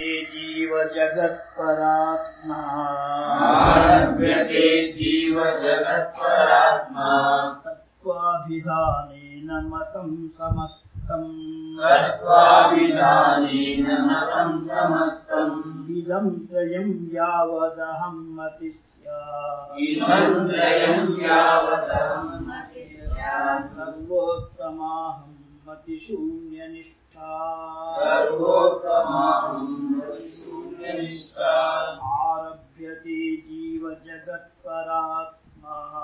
जीव जगत्परात्मा आरभ्यते जीव जगत्परात्मा तत्त्वाभिधानेन मतं समस्तम्। तत्त्वाभिधानेन मतं समस्तम्। इदं त्रयं यावदहं मति इदं त्रयं यावदहं सर्वोत्तमाहं मतिशून्यनिष्ठा। आरभ्यते जीवजगत्परात्मा।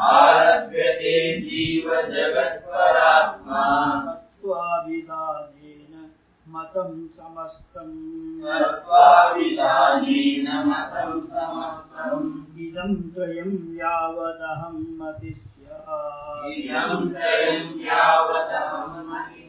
आरभ्यते जीव जगत्परात्मा तत्त्वाभिधानेन मतं समस्तम्। तत्त्वाभिधानेन मतं समस्तम्। इदं त्रयं यावदहं मति स्यात् इदं त्रयं यावदहं मति स्यात्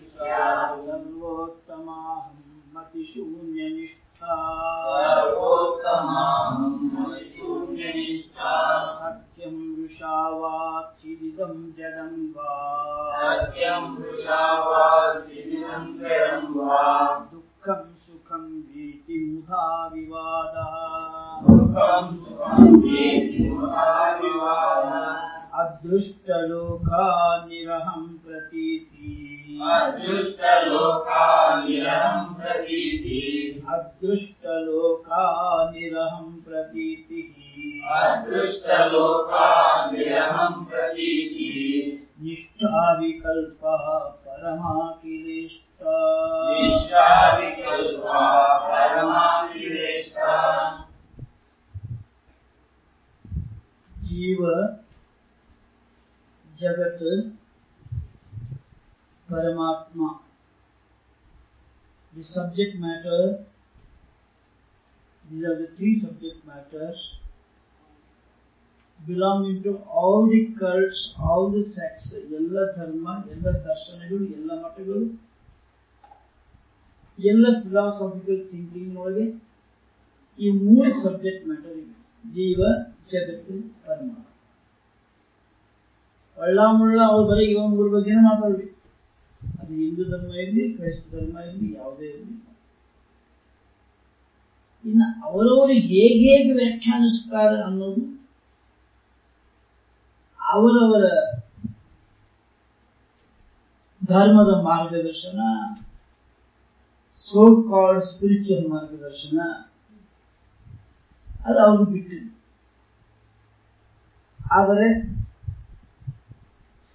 सर्वोत्तमाहं मतिशून्यनिष्ठा। सर्वोत्तमाहं मतिशून्यनिष्ठा। सत्यं वृषावाचिदिदं जडं वा। सत्यं वृषा वा जडं वा। दुःखं सुखं वीतिमुधा विवादः। दुःखं सुखं वेति महाविवादः अदृष्टलोकानिरहं प्रतीति अदृष्टलोकानिरहं प्रतीति। अदृष्टलोकानिरहं प्रतीतिः। अदृष्टलोकानिरहं प्रतीति। निष्ठाविकल्पः परमाखिलेष्टा निष्ठाविकल्पा परमाखिलेष्टा जीव जगत Paramatma. The subject matter, these are the three subject matters belonging to all the cults, all the sects, ಎಲ್ಲ ಧರ್ಮ, ಎಲ್ಲ ದರ್ಶನಗಳು, ಎಲ್ಲ ಮಠಗಳು, ಎಲ್ಲ ಫಿಲಾಸಫಿಕಲ್ ಥಿಂಕಿಂಗ್ ಒಳಗೆ ಈ ಮೂರು ಸಬ್ಜೆಕ್ಟ್ ಮ್ಯಾಟರ್ ಇವೆ ಜೀವ ಜಗತ್ತು ಪರಮಾತ್ಮ ಒಳ್ಳಾಮುಳ್ಳ ಅವ್ರ ಬರೀ ಇವ ಮೂರು ಬಗ್ಗೆನೇ ಮಾತಾಡ್ಬೇಕು ಅದು ಹಿಂದೂ ಧರ್ಮ ಇರಲಿ ಕ್ರೈಸ್ತ ಧರ್ಮ ಇರಲಿ, ಯಾವುದೇ ಇರಲಿ. ಇನ್ನು ಅವರವರು ಹೇಗೆ ವ್ಯಾಖ್ಯಾನಿಸ್ತಾರೆ ಅನ್ನೋದು ಅವರವರ ಧರ್ಮದ ಮಾರ್ಗದರ್ಶನ ಸೋ ಕಾಲ್ಡ್ ಸ್ಪಿರಿಚುವಲ್ ಮಾರ್ಗದರ್ಶನ, ಅದು ಅವರು ಬಿಟ್ಟಿದ್ದು. ಆದರೆ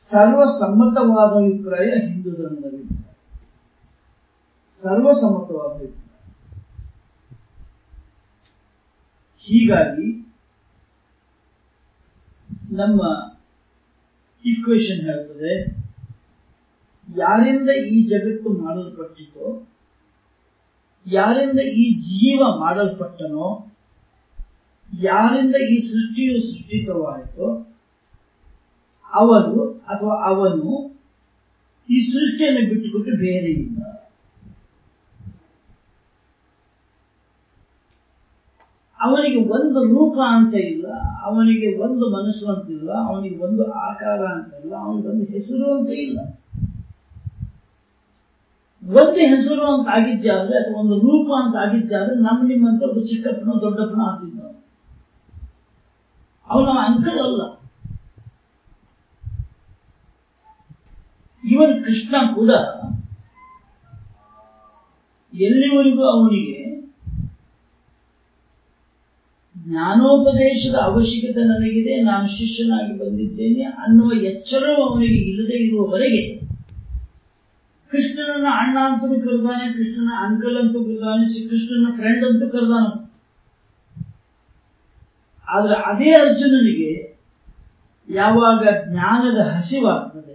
ಸರ್ವಸಮ್ಮತವಾದ ಅಭಿಪ್ರಾಯ ಹಿಂದೂ ಧರ್ಮದಲ್ಲಿ ಸರ್ವಸಮ್ಮತವಾದ ಅಭಿಪ್ರಾಯ ಹೀಗಾಗಿ ನಮ್ಮ ಇಕ್ವೇಶನ್ ಹೇಳ್ತದೆ ಯಾರಿಂದ ಈ ಜಗತ್ತು ಮಾಡಲ್ಪಟ್ಟಿತೋ, ಯಾರಿಂದ ಈ ಜೀವ ಮಾಡಲ್ಪಟ್ಟನೋ, ಯಾರಿಂದ ಈ ಸೃಷ್ಟಿಯು ಸೃಷ್ಟಿತವಾಯಿತೋ ಅವರು ಅಥವಾ ಅವನು ಈ ಸೃಷ್ಟಿಯನ್ನು ಬಿಟ್ಟುಬಿಟ್ಟು ಬೇರೆ ಇಲ್ಲ. ಅವನಿಗೆ ಒಂದು ರೂಪ ಅಂತ ಇಲ್ಲ, ಅವನಿಗೆ ಒಂದು ಮನಸ್ಸು ಅಂತಿಲ್ಲ ಅವನಿಗೆ ಒಂದು ಆಕಾರ ಅಂತಲ್ಲ ಅವನಿಗೆ ಒಂದು ಹೆಸರು ಅಂತ ಇಲ್ಲ. ಒಂದು ಹೆಸರು ಅಂತ ಆಗಿದ್ದೆ ಆದ್ರೆ ಅಥವಾ ಒಂದು ರೂಪ ಅಂತ ಆಗಿದ್ದೆ ಆದ್ರೆ ನಮ್ಮ ನಿಮ್ಮಂತ ಒಬ್ಬ ಚಿಕ್ಕಪ್ಪನ ದೊಡ್ಡಪ್ಪನ ಆಗ್ತಿದ್ದ ಅವನು ಅಂಕಲ್ ಅಲ್ಲ. ಇವನ್ ಕೃಷ್ಣ ಕೂಡ ಎಲ್ಲಿವರೆಗೂ ಅವನಿಗೆ ಜ್ಞಾನೋಪದೇಶದ ಅವಶ್ಯಕತೆ ನನಗಿದೆ, ನಾನು ಶಿಷ್ಯನಾಗಿ ಬಂದಿದ್ದೇನೆ ಅನ್ನುವ ಎಚ್ಚರವು ಅವನಿಗೆ ಇಲ್ಲದೆ ಇರುವವರೆಗೆ ಕೃಷ್ಣನನ್ನ ಅಣ್ಣ ಅಂತಲೂ ಕರೆದಾನೆ, ಕೃಷ್ಣನ ಅಂಕಲ್ ಅಂತೂ ಕರೆದಾನೆ, ಕೃಷ್ಣನ ಫ್ರೆಂಡ್ ಅಂತೂ ಕರೆದಾನ. ಆದ್ರೆ ಅದೇ ಅರ್ಜುನನಿಗೆ ಯಾವಾಗ ಜ್ಞಾನದ ಹಸಿವಾಗ್ತದೆ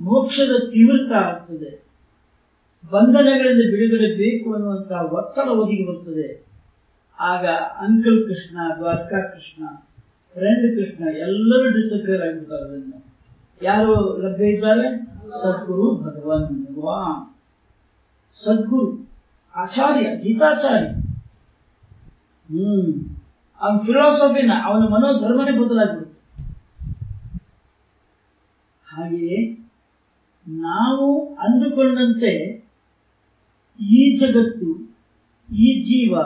ಮೋಕ್ಷದ ತೀವ್ರತ ಆಗ್ತದೆ. ಬಂಧನಗಳಿಂದ ಬಿಡುಗಡೆ ಬೇಕು ಅನ್ನುವಂತಹ ಒತ್ತಡ ಒದಗಿ ಬರ್ತದೆ. ಆಗ ಅಂಕಲ್ ಕೃಷ್ಣ, ದ್ವಾರಕಾ ಕೃಷ್ಣ ಫ್ರೆಂಡ್ ಕೃಷ್ಣ ಎಲ್ಲರೂ ಡಿಸಪಿಯರ್ ಆಗಿಬಿಡ್ತಾರೆ ಯಾರು ಲಭ್ಯ ಇದ್ದಾರೆ? ಸದ್ಗುರು ಭಗವಾನ್ ಭಗವಾನ್ ಸದ್ಗುರು, ಆಚಾರ್ಯ, ಗೀತಾಚಾರ್ಯ. ಹ್ಮ್. ಅವನ ಫಿಲಾಸಫಿನ ಅವನ ಮನೋಧರ್ಮನೇ ಬದಲಾಗ್ಬಿಡುತ್ತೆ ಹಾಗೆಯೇ ನಾವು ಅಂದುಕೊಂಡಂತೆ ಈ ಜಗತ್ತು, ಈ ಜೀವ,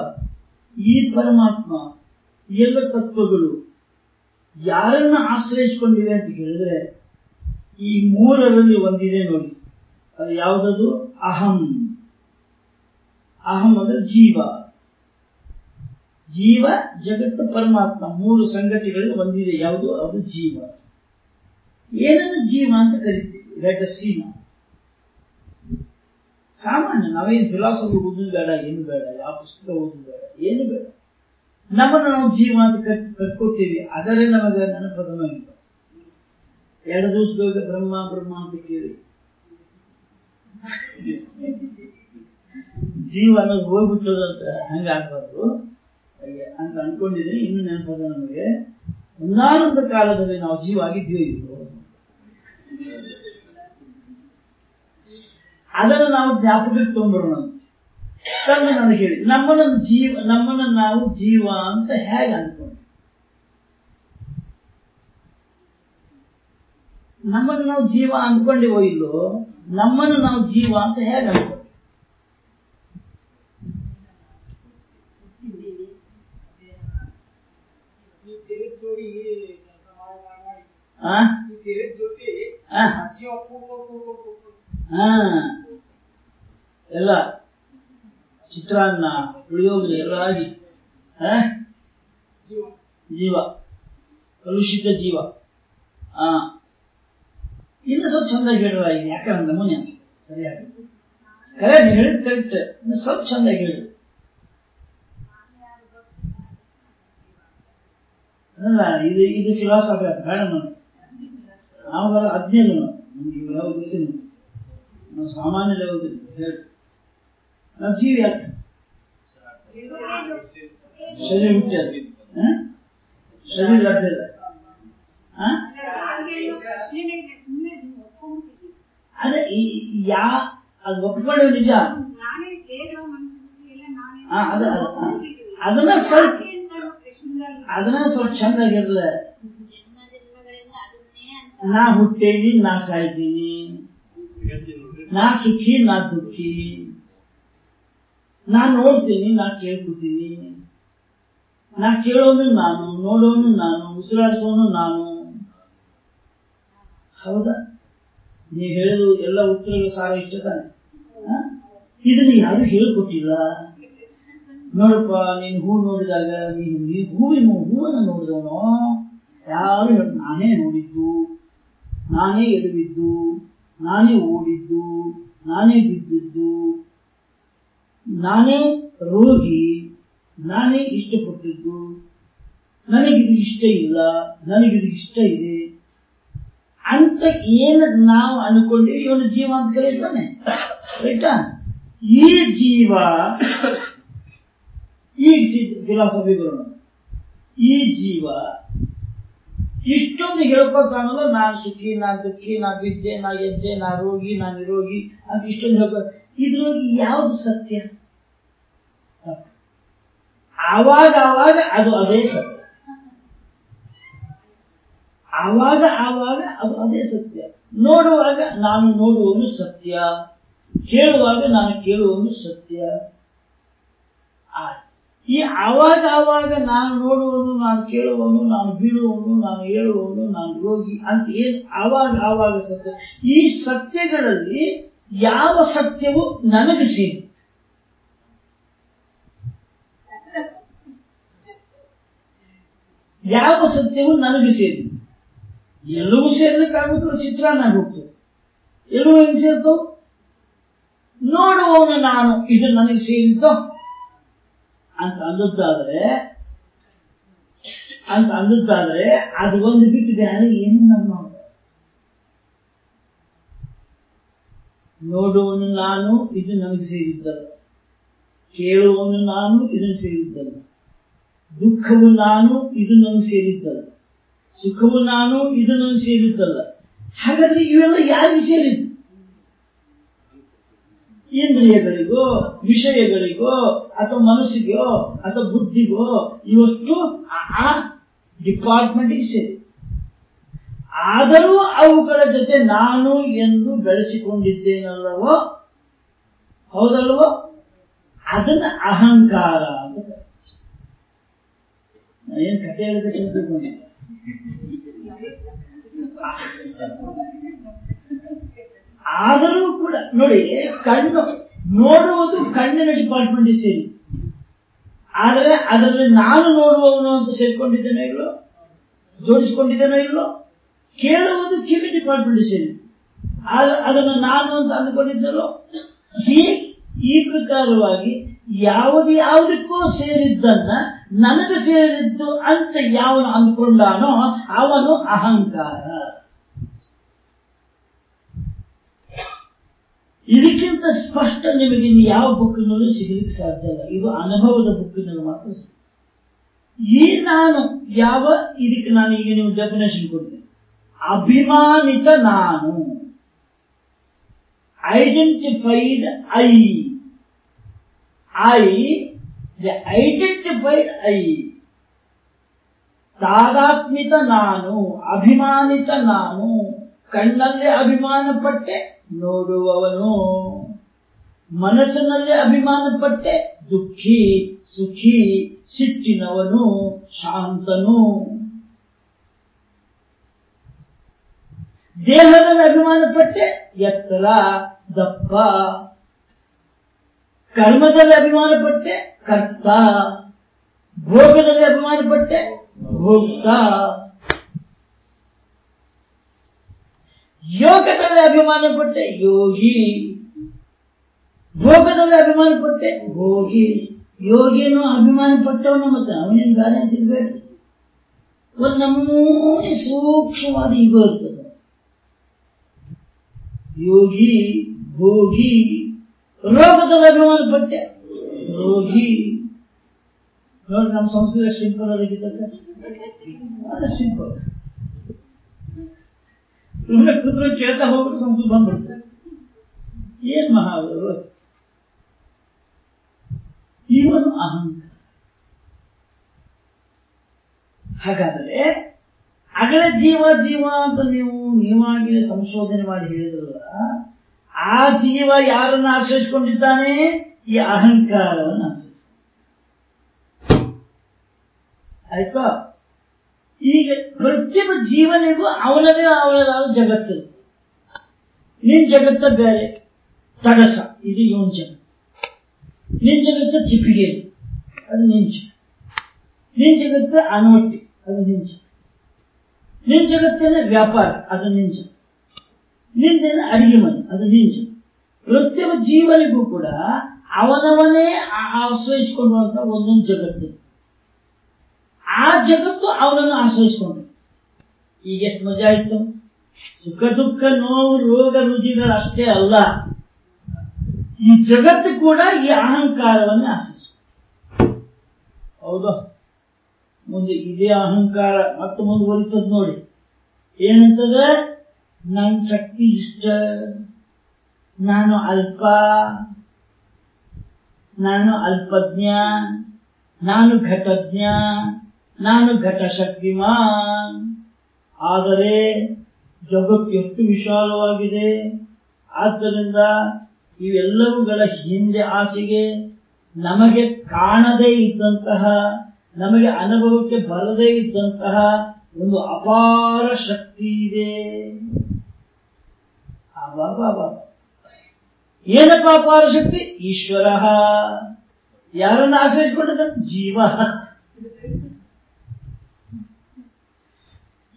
ಈ ಪರಮಾತ್ಮ ಎಲ್ಲ ತತ್ವಗಳು ಯಾರನ್ನ ಆಶ್ರಯಿಸಿಕೊಂಡಿವೆ ಅಂತ ಕೇಳಿದ್ರೆ ಈ ಮೂರರಲ್ಲಿ ಒಂದಿದೆ ನೋಡಿ. ಅದು ಯಾವುದದು? ಅಹಂ. ಅಹಂ ಅಂದ್ರೆ ಜೀವ. ಜೀವ, ಜಗತ್ತು, ಪರಮಾತ್ಮ ಮೂರು ಸಂಗತಿಗಳಲ್ಲಿ ಒಂದಿದೆ. ಯಾವುದು? ಅದು ಜೀವ. ಏನನ್ನು ಜೀವ ಅಂತ ಕರಿತೀವಿ? Let see now. ಸಾಮಾನ್ಯ, ನಾವೇನು ಫಿಲಾಸಫಿ ಓದುದು ಬೇಡ, ಏನು ಬೇಡ, ಯಾವ ಪುಸ್ತಕ ಓದುದು ಬೇಡ, ಏನು ಬೇಡ. ನಮ್ಮನ್ನು ನಾವು ಜೀವ ಅಂತ ಕತ್ ಕತ್ಕೋತೀವಿ ಅದರೇ ನಮಗೆ ನೆನಪದನ ಇಲ್ಲ ಎರಡು ದಿವಸದೊಳಗೆ ಬ್ರಹ್ಮ ಬ್ರಹ್ಮ ಅಂತ ಕೇಳಿ. ಜೀವನ ಅನ್ನೋದು ಹೋಗ್ಬಿಟ್ಟದ ಅಂತ ಹಂಗ ಆಗ್ಬಾರ್ದು. ಹಾಗೆ ಅಂತ ಅನ್ಕೊಂಡಿದ್ರೆ ಇನ್ನು ನೆನಪದ ನಮಗೆ. ಒಂದಾನೊಂದು ಕಾಲದಲ್ಲಿ ನಾವು ಜೀವ ಆಗಿದ್ದೀವಿ. ಅದನ್ನು ನಾವು ಜ್ಞಾಪಕಕ್ಕೆ ತೊಗೊಂಬರೋಣ ತಂದು ನನಗೆ ಹೇಳಿ ನಮ್ಮನ್ನು ಜೀವ ನಮ್ಮನ್ನು ನಾವು ಜೀವ ಅಂತ ಹೇಗೆ ಅನ್ಕೊಂಡು ನಮ್ಮನ್ನು ನಾವು ಜೀವ ಅಂದ್ಕೊಂಡಿವೋ ಇಲ್ಲೋ ನಮ್ಮನ್ನು ನಾವು ಜೀವ ಅಂತ ಹೇಗೆ ಅನ್ಕೊಂಡು ಜೊತೆ ಹಾ ಎಲ್ಲ ಚಿತ್ರಾನ್ನ ಪುಳಿಯೋಗರೆ ಎಲ್ಲ ಆಗಿ ಜೀವ. ಕಲುಷಿತ ಜೀವ. ಆ. ಇನ್ನು ಸ್ವಲ್ಪ ಚಂದ ಹೇಳಿದ್ರ ಈಗ ಯಾಕಂದ್ರೆ ನಮೂನೆ ಸರಿಯಾಗಿ. ಕರೆಕ್ಟ್ ಹೇಳಿದ್ ಕರೆಕ್ಟ್ ಇನ್ನು ಸ್ವಲ್ಪ ಚಂದ ಹೇಳಿ ಅಲ್ಲ ಇದು ಇದು ಫಿಲಾಸಫಿ ಅದು ಬೇಡ ನಾನು ನಾವು ಬರೋ ಹದಿನೈದು ನಮ್ಗೆ ಯಾವ ಗೊತ್ತಿಲ್ಲ. ನಾವು ಸಾಮಾನ್ಯ ಲೆವೆಲ್ ಹೇಳಿ ನಾವು ಜೀವಿ ಯಾಕೆ ಶರೀರ ಹುಟ್ಟ್ಯಾದ ಹ? ಶರೀರ ಲಭ್ಯ ಇದೆ ಹ? ಅದೇ ಯಾ ಅದು ಒಪ್ಕೊಳ್ಳೋ ನಿಜ ಅದ- ಅದನ್ನ ಸ್ವಲ್ಪ ಅದನ್ನ ಸ್ವಲ್ಪ ಚಂದಾಗಿರ್ಲ ನಾ ಹುಟ್ಟೇನಿ ನಾ ಸಾಯ್ತೀನಿ ನಾ ಸುಖಿ ನಾ ದುಃಖಿ ನಾ ನೋಡ್ತೀನಿ ನಾ ಕೇಳ್ಕೊತೀನಿ. ನಾ ಕೇಳೋನು ನಾನು, ನೋಡೋನು ನಾನು, ಉಸಿರಾಡಿಸೋನು ನಾನು. ಹೌದಾ? ನೀ ಹೇಳೋದು ಎಲ್ಲ ಉತ್ತರಗಳು ಸಾರ ಇಷ್ಟ ತಾನೆ? ಇದನ್ನ ಯಾರು ಹೇಳ್ಕೊಟ್ಟಿಲ್ಲ? ನೋಡಪ್ಪ, ನೀನು ಹೂ ನೋಡಿದಾಗ ನೀನು ನೀ ಹೂವಿನ ಹೂವನ್ನು ನೋಡಿದವನೋ? ಯಾರು ನಾನೇ ನೋಡಿದ್ದು, ನಾನೇ ಎಡವಿದ್ದು ನಾನೇ ಓಡಿದ್ದು, ನಾನೇ ಬಿದ್ದಿದ್ದು ನಾನೇ ರೋಗಿ, ನಾನೇ ಇಷ್ಟಪಟ್ಟಿದ್ದು, ನನಗಿದು ಇಷ್ಟ ಇಲ್ಲ, ನನಗಿದು ಇಷ್ಟ ಇದೆ ಅಂತ ಏನ ನಾವು ಅನ್ಕೊಂಡೀವಿ ಇವನು ಜೀವ ಅಂತ ಕರೀತಾನೆ ರೈಟಾ ಈ ಜೀವ, ಈ ಫಿಲಾಸಫಿ ಬರೋಣ ಈ ಜೀವ, ಇಷ್ಟೊಂದು ಹೇಳ್ಕೊತಾನಲ್ಲ ನಾನು ಸುಖಿ, ನಾನು ದುಃಖಿ ನಾ ಬಿದ್ದೆ ನಾ ಎದ್ದೆ ನಾ ರೋಗಿ, ನಾನು ನಿರೋಗಿ ಅಂತ ಇಷ್ಟೊಂದು ಹೇಳ್ಕೊ ಇದ್ರೊಳಗೆ ಯಾವುದು ಸತ್ಯ. ಆವಾಗ ಆವಾಗ ಅದು ಅದೇ ಸತ್ಯ. ಆವಾಗ ಆವಾಗ ಅದು ಅದೇ ಸತ್ಯ. ನೋಡುವಾಗ ನಾನು ನೋಡುವವನು ಸತ್ಯ. ಕೇಳುವಾಗ ನಾನು ಕೇಳುವವನು ಸತ್ಯ. ಈ ಆವಾಗ ಆವಾಗ ನಾನು ನೋಡುವನು ನಾನು ಕೇಳುವನು ನಾನು ಬೀಳುವನು ನಾನು ಹೇಳುವನು ನಾನು ರೋಗಿ ಅಂತ ಏನು ಆವಾಗ ಆವಾಗ ಸತ್ಯ? ಈ ಸತ್ಯಗಳಲ್ಲಿ ಯಾವ ಸತ್ಯವು ನನಗೆ ಸೇರಿ? ಯಾವ ಸತ್ಯವು ನನಗೆ ಸೇರಿ? ಎಲ್ಲವೂ ಸೇರ್ಲಿಕ್ಕೆ ಚಿತ್ರ ಚಿತ್ರಾನ್ನ ಹೋಗ್ತದೆ ಎಲ್ಲವೂ ಹೆಂಗ್ ಸೇರ್ತವು ನೋಡುವವನು ನಾನು, ಇದು ನನಗೆ ಸೇರಿತೋ? ಅಂತ ಅಂದದ್ದಾದ್ರೆ ಅಂತ ಅಂದದ್ದಾದ್ರೆ ಅದು ಒಂದು ಬಿಟ್ಟು ಬೇರೆ ಏನು ನಮ್ಮ ನೋಡುವವನು ನಾನು ಇದು ನನಗೆ ಸೇರಿದ್ದಲ್ಲ ಕೇಳುವನು ನಾನು, ಇದನ್ನು ಸೇರಿದ್ದಲ್ಲ ದುಃಖವು ನಾನು ಇದು ನನಗೆ ಸೇರಿದ್ದಲ್ಲ ಸುಖವು ನಾನು ಇದು ನನಗೆ ಸೇರಿದ್ದಲ್ಲ. ಹಾಗಾದ್ರೆ ಇವೆಲ್ಲ ಯಾರಿಗೆ ಸೇರಿದ್ದು? ಇಂದ್ರಿಯಗಳಿಗೋ, ವಿಷಯಗಳಿಗೋ, ಅಥವಾ ಮನಸ್ಸಿಗೋ, ಅಥವಾ ಬುದ್ಧಿಗೋ, ಇವಷ್ಟು ಆ- ಆ ಡಿಪಾರ್ಟ್ಮೆಂಟ್ಗೆ ಸೇರಿ ಆದರೂ ಅವುಗಳ ಜೊತೆ ನಾನು ಎಂದು ಬೆಳೆಸಿಕೊಂಡಿದ್ದೇನಲ್ಲವೋ? ಹೌದಲ್ವೋ? ಅದನ್ನ ಅಹಂಕಾರ ಅಂತ ಏನ್ ಕಥೆ ಹೇಳಿದ್ರೆ ತಿಳ್ಕೊಂಡಿಲ್ಲ ಆದರೂ ಕೂಡ, ನೋಡಿ, ಕಣ್ಣು ನೋಡುವುದು ಕಣ್ಣಿನ ಡಿಪಾರ್ಟ್ಮೆಂಟ್ ಸೇರಿ. ಆದರೆ ಅದರಲ್ಲಿ ನಾನು ನೋಡುವವನು ಅಂತ ಸೇರ್ಕೊಂಡಿದ್ದೇನೆ ಇಲ್ಲೋ ಜೋಡಿಸಿಕೊಂಡಿದ್ದೇನೋ ಇಲ್ಲೋ ಕೇಳುವುದು ಕಿವಿ ಡಿಪಾರ್ಟ್ಮೆಂಟ್ ಸೇರಿ ಅದನ್ನು ನಾನು ಅಂತ ಅಂದುಕೊಂಡಿದ್ದರು? ಈ ಪ್ರಕಾರವಾಗಿ ಯಾವುದು ಯಾವುದಕ್ಕೂ ಸೇರಿದ್ದನ್ನ ನನಗೆ ಸೇರಿದ್ದು ಅಂತ ಯಾವನು ಅಂದ್ಕೊಂಡಾನೋ ಅವನು ಅಹಂಕಾರ. ಇದಕ್ಕಿಂತ ಸ್ಪಷ್ಟ ನಿಮಗೆ ಯಾವ ಬುಕ್ನಲ್ಲೂ ಸಿಗಲಿಕ್ಕೆ ಸಾಧ್ಯ ಇಲ್ಲ. ಇದು ಅನುಭವದ ಬುಕ್ಕಿನಲ್ಲಿ ಮಾತ್ರ ಈ ನಾನು ಯಾವ, ಇದಕ್ಕೆ ನಾನು ಈಗ ನೀವು ಡೆಫಿನೇಷನ್ ಕೊಡ್ತೀನಿ. ಅಭಿಮಾನಿತ ನಾನು. Identified I I the identified I ತಾದಾತ್ಮಿತ ನಾನು, ಅಭಿಮಾನಿತ ನಾನು, ಕಣ್ಣಲ್ಲೇ ಅಭಿಮಾನ ಪಟ್ಟೆ ನೋಡುವವನು. ಮನಸ್ಸಿನಲ್ಲೇ ಅಭಿಮಾನ ಪಟ್ಟೆ ದುಃಖಿ, ಸುಖಿ, ಸಿಟ್ಟಿನವನು, ಶಾಂತನು. ದೇಹದಲ್ಲಿ ಅಭಿಮಾನ ಪಟ್ಟೆ ಎತ್ತರ ದಪ್ಪ. ಕರ್ಮದಲ್ಲಿ ಅಭಿಮಾನ ಪಟ್ಟೆ ಕರ್ತ. ಭೋಗದಲ್ಲಿ ಅಭಿಮಾನ ಪಟ್ಟೆ ಭೋಕ್ತ. ಯೋಗದಲ್ಲಿ ಅಭಿಮಾನ ಪಟ್ಟೆ ಯೋಗಿ. ಭೋಗದಲ್ಲಿ ಅಭಿಮಾನ ಪಟ್ಟೆ ಭೋಗಿ. ಯೋಗಿನೂ ಅಭಿಮಾನ ಪಟ್ಟವನ ಮತ್ತೆ ಅವನೇನು ಬೇರೆ ಅಂತ ಇರ್ಬೇಡ ಒಂದು ನಮೂನೆ ಸೂಕ್ಷ್ಮವಾದ ಈ ಇರ್ತದೆ. ಯೋಗಿ, ಭೋಗಿ, ರೋಗದ ಅಭಿಮಾನ ಪಟ್ಟೆ ರೋಗಿ. ನೋಡಿ ನಮ್ಮ ಸಂಸ್ಕೃತ ಸಿಂಪಲ್ ಅದಕ್ಕಿದ್ದಾಗ ಸಿಂಪಲ್ ಸುಮ್ಮನೆ ಕೂತ್ರು ಕೇಳ್ತಾ ಹೋಗ್ಬಿಟ್ಟು ಸಂಸ್ಕೃತ ಬಂದ್ಬಿಡ್ತಾರೆ ಏನ್ ಮಹಾವರು ಇವನು ಅಹಂಕಾರ. ಹಾಗಾದರೆ ಅಗಳ ಜೀವ ಜೀವ ಅಂತ ನೀವು ನೀವಾಗಿ ಸಂಶೋಧನೆ ಮಾಡಿ ಹೇಳಿದ್ರಲ್ಲ ಆ ಜೀವ ಯಾರನ್ನು ಆಶ್ರಯಿಸಿಕೊಂಡಿದ್ದಾನೆ? ಈ ಅಹಂಕಾರವನ್ನು ಆಶ್ರಯಿಸ ಆಯ್ತಾ? ಈಗ ಪ್ರತಿಯೊಬ್ಬ ಜೀವನಿಗೂ ಅವನದೇ ಅವನದಾದ ಜಗತ್ತು. ನಿನ್ ಜಗತ್ತ ಬೇರೆ. ತಡಸ, ಇದು ಇವನ್ ಜಗತ್ತು. ನಿನ್ ಜಗತ್ತ ಚಿಪಿಗೆ ಅದು ನಿಂಚ ನಿನ್ ಜಗತ್ತ ಅನವಟ್ಟಿ ಅದು ಜಗತ್ತು. ನಿನ್ ಜಗತ್ತೇನೆ ವ್ಯಾಪಾರ, ಅದು ನಿಂಜ. ನಿಂದೇನೆ ಅಡಿಗೆ ಮನೆ, ಅದು ನಿಂಜ. ಪ್ರತಿಯೊಬ್ಬ ಜೀವನಿಗೂ ಕೂಡ ಅವನವನೇ ಆಶ್ರಯಿಸಿಕೊಳ್ಳುವಂತ ಒಂದೊಂದು ಜಗತ್ತು. ಆ ಜಗತ್ತು ಅವನನ್ನು ಆಶ್ರಯಿಸಿಕೊಂಡು ಈಗ ಎಷ್ಟು ಮಜಾ ಆಯ್ತು? ಸುಖ, ದುಃಖ, ನೋವು, ರೋಗ ರುಚಿಗಳಷ್ಟೇ ಅಲ್ಲ. ಈ ಜಗತ್ತು ಕೂಡ ಈ ಅಹಂಕಾರವನ್ನೇ ಆಶ್ರಯಿಸ ಹೌದಾ? ಮುಂದೆ ಇದೇ ಅಹಂಕಾರ ಮತ್ತೆ ಮುಂದುವರಿತದ್ ನೋಡಿ. ಏನಂತದ ನನ್ನ ಶಕ್ತಿ ಇಷ್ಟ, ನಾನು ಅಲ್ಪ, ನಾನು ಅಲ್ಪಜ್ಞ, ನಾನು ಘಟಜ್ಞ, ನಾನು ಘಟಶಕ್ತಿಮಾನ್ ಆದರೆ, ಜಗತ್ತು ಎಷ್ಟು ವಿಶಾಲವಾಗಿದೆ. ಆದ್ದರಿಂದ ಇವೆಲ್ಲವುಗಳ ಹಿಂದೆ ಆಚೆಗೆ ನಮಗೆ ಕಾಣದೇ ಇದ್ದಂತಹ ನಮಗೆ ಅನುಭವಕ್ಕೆ ಬರದೇ ಇದ್ದಂತಹ ಒಂದು ಅಪಾರ ಶಕ್ತಿ ಇದೆ. ಏನಪ್ಪ ಅಪಾರ ಶಕ್ತಿ? ಈಶ್ವರ. ಯಾರನ್ನು ಆಶ್ರಯಿಸಿಕೊಂಡಿದ್ದ? ಜೀವ.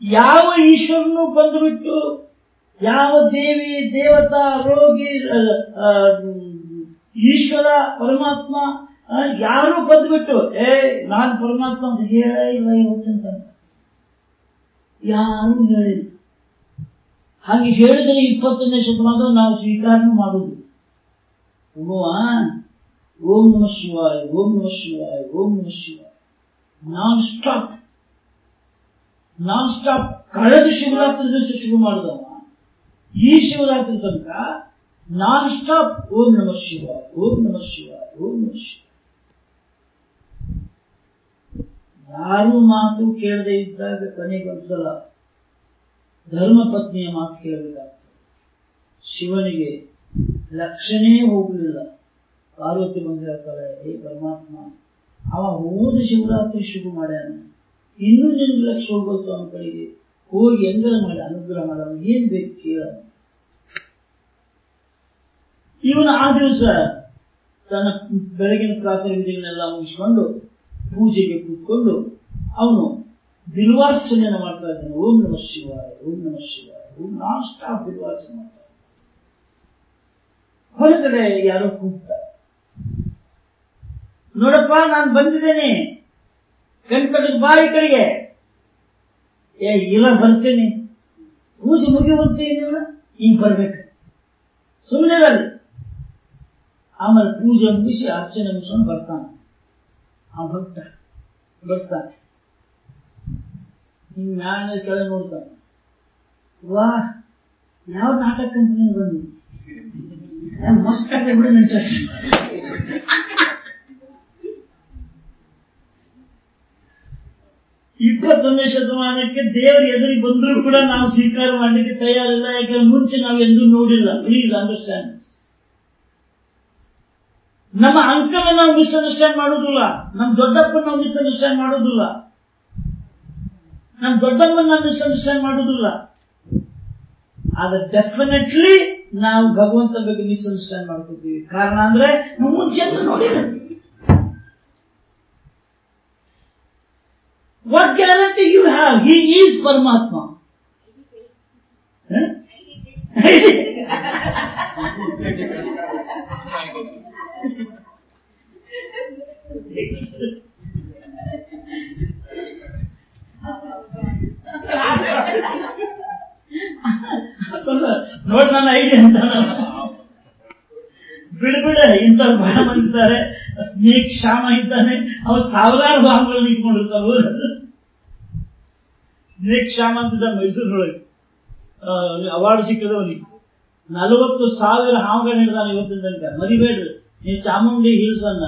ಯಾವ ಈಶ್ವರನು ಬಂದುಬಿಟ್ಟು ಯಾವ ದೇವಿ, ದೇವತಾ, ರೋಗಿ ಈಶ್ವರ, ಪರಮಾತ್ಮ ಯಾರು ಬಂದ್ಬಿಟ್ಟು ಏ ನಾನು ಪರಮಾತ್ಮ ಅಂತ ಹೇಳೇ ಇಲ್ಲ ಇವತ್ತಂತ. ಯಾರು ಹೇಳಿಲ್ಲ. ಹಾಗೆ ಹೇಳಿದರೆ ಇಪ್ಪತ್ತೊಂದನೇ ಶತಮಾನದ ನಾವು ಸ್ವೀಕಾರನೂ ಮಾಡುವುದು. ಓ ಓಂ ನಮ ಶಿವಾಯ, ಓಂ ನಮ ಶಿವಾಯ, ಓಂ ನಮ ಶಿವಾಯ. Non stop. Non stop. ಕಳೆದ ಶಿವರಾತ್ರಿ ದಿವಸ ಶುರು ಮಾಡಿದವ. ಈ ಶಿವರಾತ್ರಿ ತನಕ ನಾನ್ ಸ್ಟಾಪ್. ಓಂ ನಮ ಶಿವಾಯ, ಓಂ ನಮ ಶಿವಾಯ, ಓಂ ನಮ ಶಿವಾಯ. ಯಾರು ಮಾತು ಕೇಳದೆ ಇದ್ದಾಗ ಕೊನೆಗೊಂದ್ಸಲ ಧರ್ಮ ಪತ್ನಿಯ ಮಾತು ಕೇಳಬೇಕಾಗ್ತದೆ. ಶಿವನಿಗೆ ಲಕ್ಷಣೇ ಹೋಗಲಿಲ್ಲ. ಪಾರ್ವತಿ ಬಂದಿರ್ತಾಳೆ ಹೇ ಪರಮಾತ್ಮ, ಅವ ಹೋದ ಶಿವರಾತ್ರಿ ಶುರು ಮಾಡ್ಯಾನ. ಇನ್ನೂ ನಿನ್ಗೆ ಲಕ್ಷ ಹೋಗೋದು ಅವನ ಕಡೆಗೆ. ಹೋಗಿ ಎಂದರ ಮಾಡಿ, ಅನುಗ್ರಹ ಮಾಡ ಏನ್ ಬೇಕು ಕೇಳ ಇವನು ಆ ದಿವಸ ತನ್ನ ಬೆಳಗಿನ ಪ್ರಾರ್ಥನೆ ವಿಧಿಗಳನ್ನೆಲ್ಲ ಮುಗಿಸ್ಕೊಂಡು ಪೂಜೆಗೆ ಕೂತ್ಕೊಂಡು ಅವನು ಬಿಲ್ವಾರ್ಚನೆಯನ್ನು ಮಾಡ್ತಾ ಇದ್ದಾನೆ. ಓಂ ನಮ ಶಿವಾಯ, ಓಂ ನಮ ಶಿವಾಯ, ಓಂ ನಾನ್ ಸ್ಟಾಪ್ ಬಿಲ್ವಾರ್ಚನೆ ಮಾಡ್ತಾ ಹೊರಗಡೆ ಯಾರೋ ಕೂಗ್ತಾರೆ. ನೋಡಪ್ಪ, ನಾನು ಬಂದಿದ್ದೇನೆ. ಕಣ್ತಗದು ಬಾಯಿ ಕಡೆಗೆ. ಏ, ಇಲ್ಲ, ಬರ್ತೇನೆ. ಪೂಜೆ ಮುಗಿಯುವಂತೆ ಏನಿಲ್ಲ, ಈಗ ಬರ್ಬೇಕು. ಸುಮ್ಮನೆ ಆಮೇಲೆ ಪೂಜೆ ಮುಗಿಸಿ ಅರ್ಚನೆ ಮುಗಿಸ್ಕೊಂಡು ಬರ್ತಾನೆ. ಆ ಭಕ್ತ ಬರ್ತಾನೆ ಹಿಂಗ್ ಮ್ಯಾಲ ಕೆಳಗೆ ನೋಡ್ತಾನೆ ವಾ ಯಾವ ನಾಟಕ ಕಂಪನಿ ಬಂದಿದೆ ಏ, ಮಸ್ತ್ ಆಗಿದೆ ಬಿಡು ನಿನ್ dress. ಇಪ್ಪತ್ತೊಂದನೇ ಶತಮಾನಕ್ಕೆ ದೇವರ ಎದುರಿಗೆ ಬಂದರೂ ಕೂಡ ನಾವು ಸ್ವೀಕಾರ ಮಾಡಲಿಕ್ಕೆ ತಯಾರಿಲ್ಲ ಯಾಕಂದ್ರೆ ಮುಂಚೆ ನಾವು ಎಂದೂ ನೋಡಿಲ್ಲ. ಪ್ಲೀಸ್ ಅಂಡರ್ಸ್ಟ್ಯಾಂಡ್ ನಮ್ಮ ಅಂಕಲ್ ನಾವು ಮಿಸ್ಅಂಡರ್ಸ್ಟ್ಯಾಂಡ್ ಮಾಡೋದಿಲ್ಲ. ನಮ್ಮ ದೊಡ್ಡಪ್ಪನ ನಾವು ಮಿಸ್ಅಂಡರ್ಸ್ಟ್ಯಾಂಡ್ ಮಾಡೋದಿಲ್ಲ. ನಮ್ಮ ದೊಡ್ಡಮ್ಮನ ನಾವು ಮಿಸ್ಅಂಡರ್ಸ್ಟ್ಯಾಂಡ್ ಮಾಡೋದಿಲ್ಲ. ಆದ್ರೆ ಡೆಫಿನೆಟ್ಲಿ ನಾವು ಭಗವಂತ ಬಗ್ಗೆ ಮಿಸ್ಅಂಡರ್ಸ್ಟ್ಯಾಂಡ್ ಮಾಡ್ಕೊತೀವಿ ಕಾರಣ ಅಂದ್ರೆ ನಾವು ಮುಂಚೆ ನೋಡಿಲ್ಲ What guarantee you have? He is Paramatma. ನೋಡ್ ನನ್ನ ಐಡಿಯಾ ಅಂತ ಬಿಡ ಬಿಡ ಇಂಥ ಬಹಳ ಬಂದಿದ್ದಾರೆ ಸ್ನೇಕ್ ಶ್ಯಾಮ ಇದ್ದಾನೆ. ಅವ್ರು ಸಾವಿರಾರು ಭಾವಗಳನ್ನು ಇಟ್ಕೊಂಡಿರ್ತಾವ ಸ್ನೇಕ್ ಶ್ಯಾಮ ಅಂತಿದ್ದ ಮೈಸೂರಿನೊಳಗೆ. ಅವಾರ್ಡ್ ಸಿಕ್ಕಿದವನಿಗೆ. ನಲವತ್ತು ಸಾವಿರ ಹಾವುಗಳನ್ನ ಹಿಡಿದಾನೆ ಇವತ್ತಿನ ತನಕ. ಮರಿಬೇಡ್ರಿ. ನೀವು ಚಾಮುಂಡಿ ಹಿಲ್ಸ್ ಅನ್ನ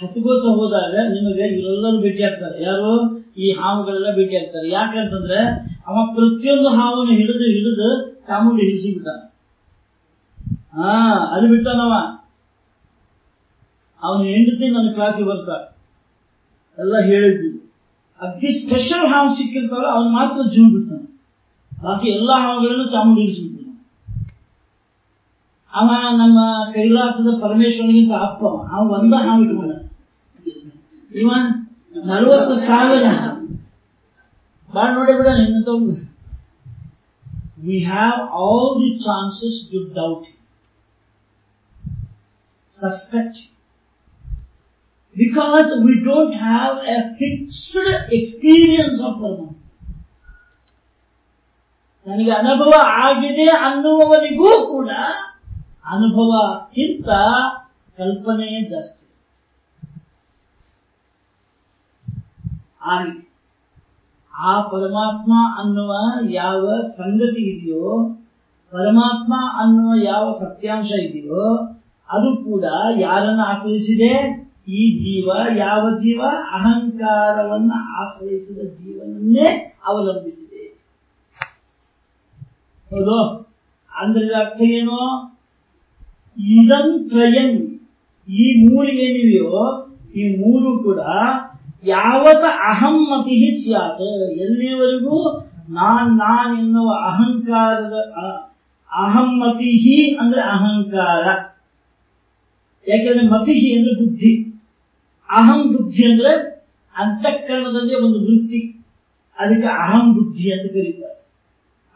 ಹತ್ಕೋತ ಹೋದಾಗ ನಿಮಗೆ ಇವರೆಲ್ಲರೂ ಭೇಟಿ ಆಗ್ತಾರೆ ಯಾರು? ಈ ಹಾವುಗಳೆಲ್ಲ ಭೇಟಿ ಆಗ್ತಾರೆ ಯಾಕಂತಂದ್ರೆ ಅವ ಪ್ರತಿಯೊಂದು ಹಾವನ್ನು ಹಿಡಿದು ಹಿಡಿದು ಚಾಮುಂಡಿ ಹಿಡಿಸಿ ಬಿಟ್ಟ ಹಾ ಅದು ಬಿಟ್ಟನವ. ಅವನ ಹೆಂಡತಿ ನನ್ನ ಕ್ಲಾಸಿಗೆ ಬರ್ತಾಳೆ. ಎಲ್ಲ ಹೇಳಿದ್ವಿ. ಅಗ್ನಿ ಸ್ಪೆಷಲ್ ಹಾವು ಸಿಕ್ಕಿರ್ತಾರ ಅವನು ಮಾತ್ರ ಜೀವ ಬಿಡ್ತಾನೆ. ಬಾಕಿ ಎಲ್ಲಾ ಹಾವುಗಳನ್ನು ಚಾಮುಂಡಿ ಹಿಡಿಸ್ಬಿಡ್ತಾನೆ ಅವ ನಮ್ಮ ಕೈಲಾಸದ ಪರಮೇಶ್ವರನಿಗಿಂತ ಅಪ್ಪ ಅವ. ಒಂದ ಹಾವು ಇಟ್ಕೊಂಡ ನಲವತ್ತು ಸಾವಿರ ಬಾಳ ನೋಡಿ ಬಿಡ ನಿನ್ನ we have all the chances to doubt suspect. Because we don't have a fixed experience of Paramatma. ನನಗೆ ಅನುಭವ ಆಗಿದೆ ಅನ್ನುವವನಿಗೂ ಕೂಡ ಅನುಭವಕ್ಕಿಂತ ಕಲ್ಪನೆಯೇ ಜಾಸ್ತಿ. ಆ ಆ ಪರಮಾತ್ಮ ಅನ್ನುವ ಯಾವ ಸಂಗತಿ ಇದೆಯೋ, ಪರಮಾತ್ಮ ಅನ್ನುವ ಯಾವ ಸತ್ಯಾಂಶ ಇದೆಯೋ, ಅದು ಕೂಡ ಯಾರನ್ನ ಆಶ್ರಯಿಸಿದೆ? ಈ ಜೀವ, ಯಾವ ಜೀವ? ಅಹಂಕಾರವನ್ನ ಆಶ್ರಯಿಸಿದ ಜೀವನನ್ನೇ ಅವಲಂಬಿಸಿದೆ. ಹೌದು? ಅಂದ್ರೆ ಅರ್ಥ ಏನು? ಇದನ್ ತ್ರಯನ್ ಈ ಮೂರು ಏನಿವೆಯೋ, ಈ ಮೂರು ಕೂಡ ಯಾವತ ಅಹಮ್ಮತಿ ಸ್ಯಾತ್. ಎಲ್ಲಿವರೆಗೂ ನಾನ್ ನಾನ್ ಎನ್ನುವ ಅಹಂಕಾರದ, ಅ- ಅಹಮ್ಮತಿ ಅಂದ್ರೆ ಅಹಂಕಾರ. ಯಾಕೆಂದ್ರೆ ಮತಿಹಿ ಅಂದ್ರೆ ಬುದ್ಧಿ. ಅಹಂ ಬುದ್ಧಿ ಅಂದ್ರೆ ಅಂತಃಕರಣದಲ್ಲಿ ಒಂದು ವೃತ್ತಿ. ಅದಕ್ಕೆ ಅಹಂ ಬುದ್ಧಿ ಅಂತ ಕರೀತಾರೆ.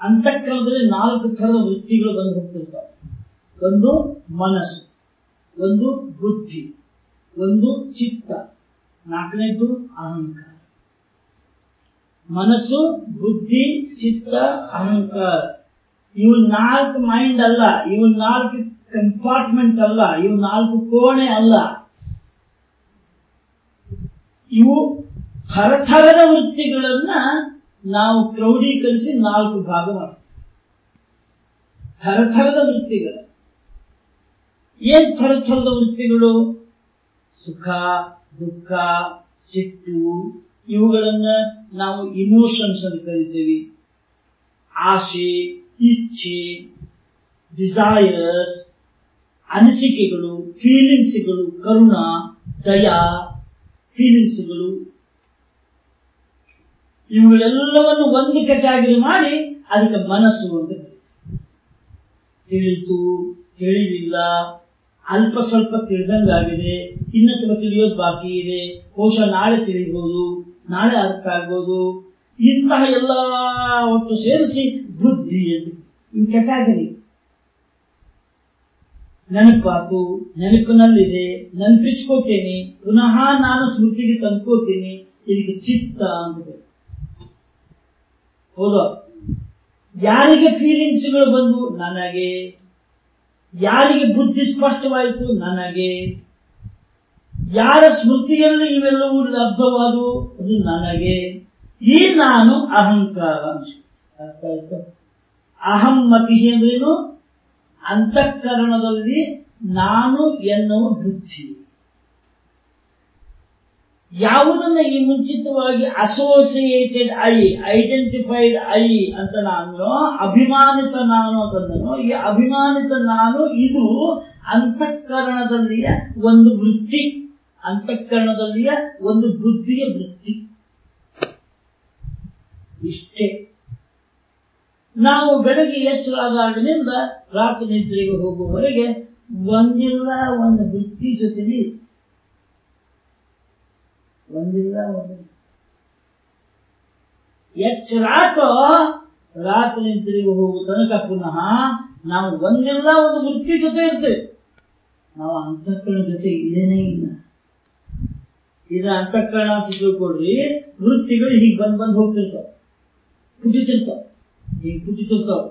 ಅಂತಃಕರಣದಲ್ಲಿ ನಾಲ್ಕು ಥರದ ವೃತ್ತಿಗಳು ಬಂದು ಹೋಗ್ತಿರ್ತಾವೆ. ಒಂದು ಮನಸ್ಸು, ಒಂದು ಬುದ್ಧಿ, ಒಂದು ಚಿತ್ತ. ನಾಲ್ಕನೇದ್ದು ಅಹಂಕಾರ. ಮನಸ್ಸು, ಬುದ್ಧಿ, ಚಿತ್ತ, ಅಹಂಕಾರ. ಇವು ನಾಲ್ಕು ಮೈಂಡ್ ಅಲ್ಲ ಇವು ನಾಲ್ಕು ಕಂಪಾರ್ಟ್ಮೆಂಟ್ ಅಲ್ಲ ಇವು ನಾಲ್ಕು ಕೋಣೆ ಅಲ್ಲ. ಇವು ಥರಥರದ ವೃತ್ತಿಗಳನ್ನ ನಾವು ಕ್ರೌಢೀಕರಿಸಿ ನಾಲ್ಕು ಭಾಗ ಮಾಡ್ತೀವಿ. ಥರಥರದ ವೃತ್ತಿಗಳು. ಏನ್ ಥರಥರದ ವೃತ್ತಿಗಳು? ಸುಖ ದುಃಖ, ಸಿಟ್ಟು, ಇವುಗಳನ್ನ ನಾವು ಇಮೋಷನ್ಸ್ ಅಂತ ಕರಿತೇವೆ ಆಸೆ, ಇಚ್ಛೆ ಡಿಸೈರ್ಸ್ ಅನಿಸಿಕೆಗಳು ಫೀಲಿಂಗ್ಸ್ಗಳು ಕರುಣ, ದಯಾ ಫೀಲಿಂಗ್ಸ್ಗಳು ಇವುಗಳೆಲ್ಲವನ್ನು ಒಂದು ಕೆಟಾಗರಿ ಮಾಡಿ ಅದಕ್ಕೆ ಮನಸ್ಸು ಅಂತ ಕರೀತಾರೆ. ತಿಳಿತು ತಿಳಿಲಿಲ್ಲ ಅಲ್ಪ ಸ್ವಲ್ಪ ತಿಳಿದಂಗಾಗಿದೆ, ಇನ್ನು ಸ್ವಲ್ಪ ತಿಳಿಯೋದು ಬಾಕಿ ಇದೆ, ಬಹುಶಃ ನಾಳೆ ತಿಳಿಬಹುದು ನಾಳೆ ಅರ್ಥ ಆಗ್ಬೋದು. ಇಂತಹ ಎಲ್ಲ ಒಟ್ಟು ಸೇರಿಸಿ ಬುದ್ಧಿ ಅಂತ ಇವು ಕೆಟ್ಟಾಗಲಿ ನೆನಪಾತು ನೆನಪಿನಲ್ಲಿದೆ ನೆನಪಿಸ್ಕೋತೇನೆ, ಪುನಃ ನಾನು ಸ್ಮೃತಿಗೆ ತಂದ್ಕೋತೀನಿ, ಇದಕ್ಕೆ ಚಿತ್ತ ಅಂತ ಹೌದ? ಹೌದಾ ಯಾರಿಗೆ ಫೀಲಿಂಗ್ಸ್ಗಳು ಬಂದು, ನನಗೆ? ಯಾರಿಗೆ ಬುದ್ಧಿ ಸ್ಪಷ್ಟವಾಯಿತು? ನನಗೆ. ಯಾರ ಸ್ಮೃತಿಯಲ್ಲಿ ಇವೆಲ್ಲವೂ ಲಬ್ಧವಾದವು? ಅದು ನನಗೆ. ಈ ನಾನು ಅಹಂಕಾರ. ಅಹಂ ಆಯ್ತಾ? ಅಹಮ್ಮತಿ ಅಂದ್ರೇನು? ಅಂತಃಕರಣದಲ್ಲಿ ನಾನು ಎನ್ನುವ ಬುದ್ಧಿ. ಯಾವುದನ್ನ ಈ ಮುಂಚಿತವಾಗಿ ಅಸೋಸಿಯೇಟೆಡ್ ಐ ಐಡೆಂಟಿಫೈಡ್ ಐ ಅಂತ ನಾನು, ಅಭಿಮಾನಿತ ನಾನು ಅಂತಂದನು, ಈ ಅಭಿಮಾನಿತ ನಾನು ಇದು ಅಂತಃಕರಣದಲ್ಲಿಯ ಒಂದು ವೃತ್ತಿ ಅಂತಃಕರಣದಲ್ಲಿಯ ಒಂದು ಬುದ್ಧಿಯ ವೃತ್ತಿ ಇಷ್ಟೇ ನಾವು ಬೆಳಗ್ಗೆ ಎಚ್ಚರಾದಾಗಿನಿಂದ ರಾತ್ರಿ ನಿದ್ರೆಗೆ ಹೋಗುವವರೆಗೆ ಒಂದಿಲ್ಲ, ಒಂದು ವೃತ್ತಿ ಜೊತೆಲಿ. ಒಂದಿಲ್ಲ ಒಂದು. ಎಚ್ಚರಾತ ರಾತ್ರಿ ತಿರುಗಿ ಹೋಗುವ ತನಕ ಪುನಃ ನಾವು ಒಂದಿಲ್ಲ ಒಂದು ವೃತ್ತಿ ಜೊತೆ ಇರ್ತೇವೆ. ನಾವು ಅಂತಃಕರಣ ಜೊತೆ ಇದೇನೇ ಇಲ್ಲ. ಇದು ಅಂತಃಕರಣ ಅಂತ ತಿಳ್ಕೊಡ್ರಿ ವೃತ್ತಿಗಳು ಹೀಗೆ ಬಂದ್ ಬಂದ್ ಹೋಗ್ತಿರ್ತಾವ. ಪುಟಿತಿರ್ತಾವ ಹೀಗೆ ಪುಟಿತಿರ್ತಾವ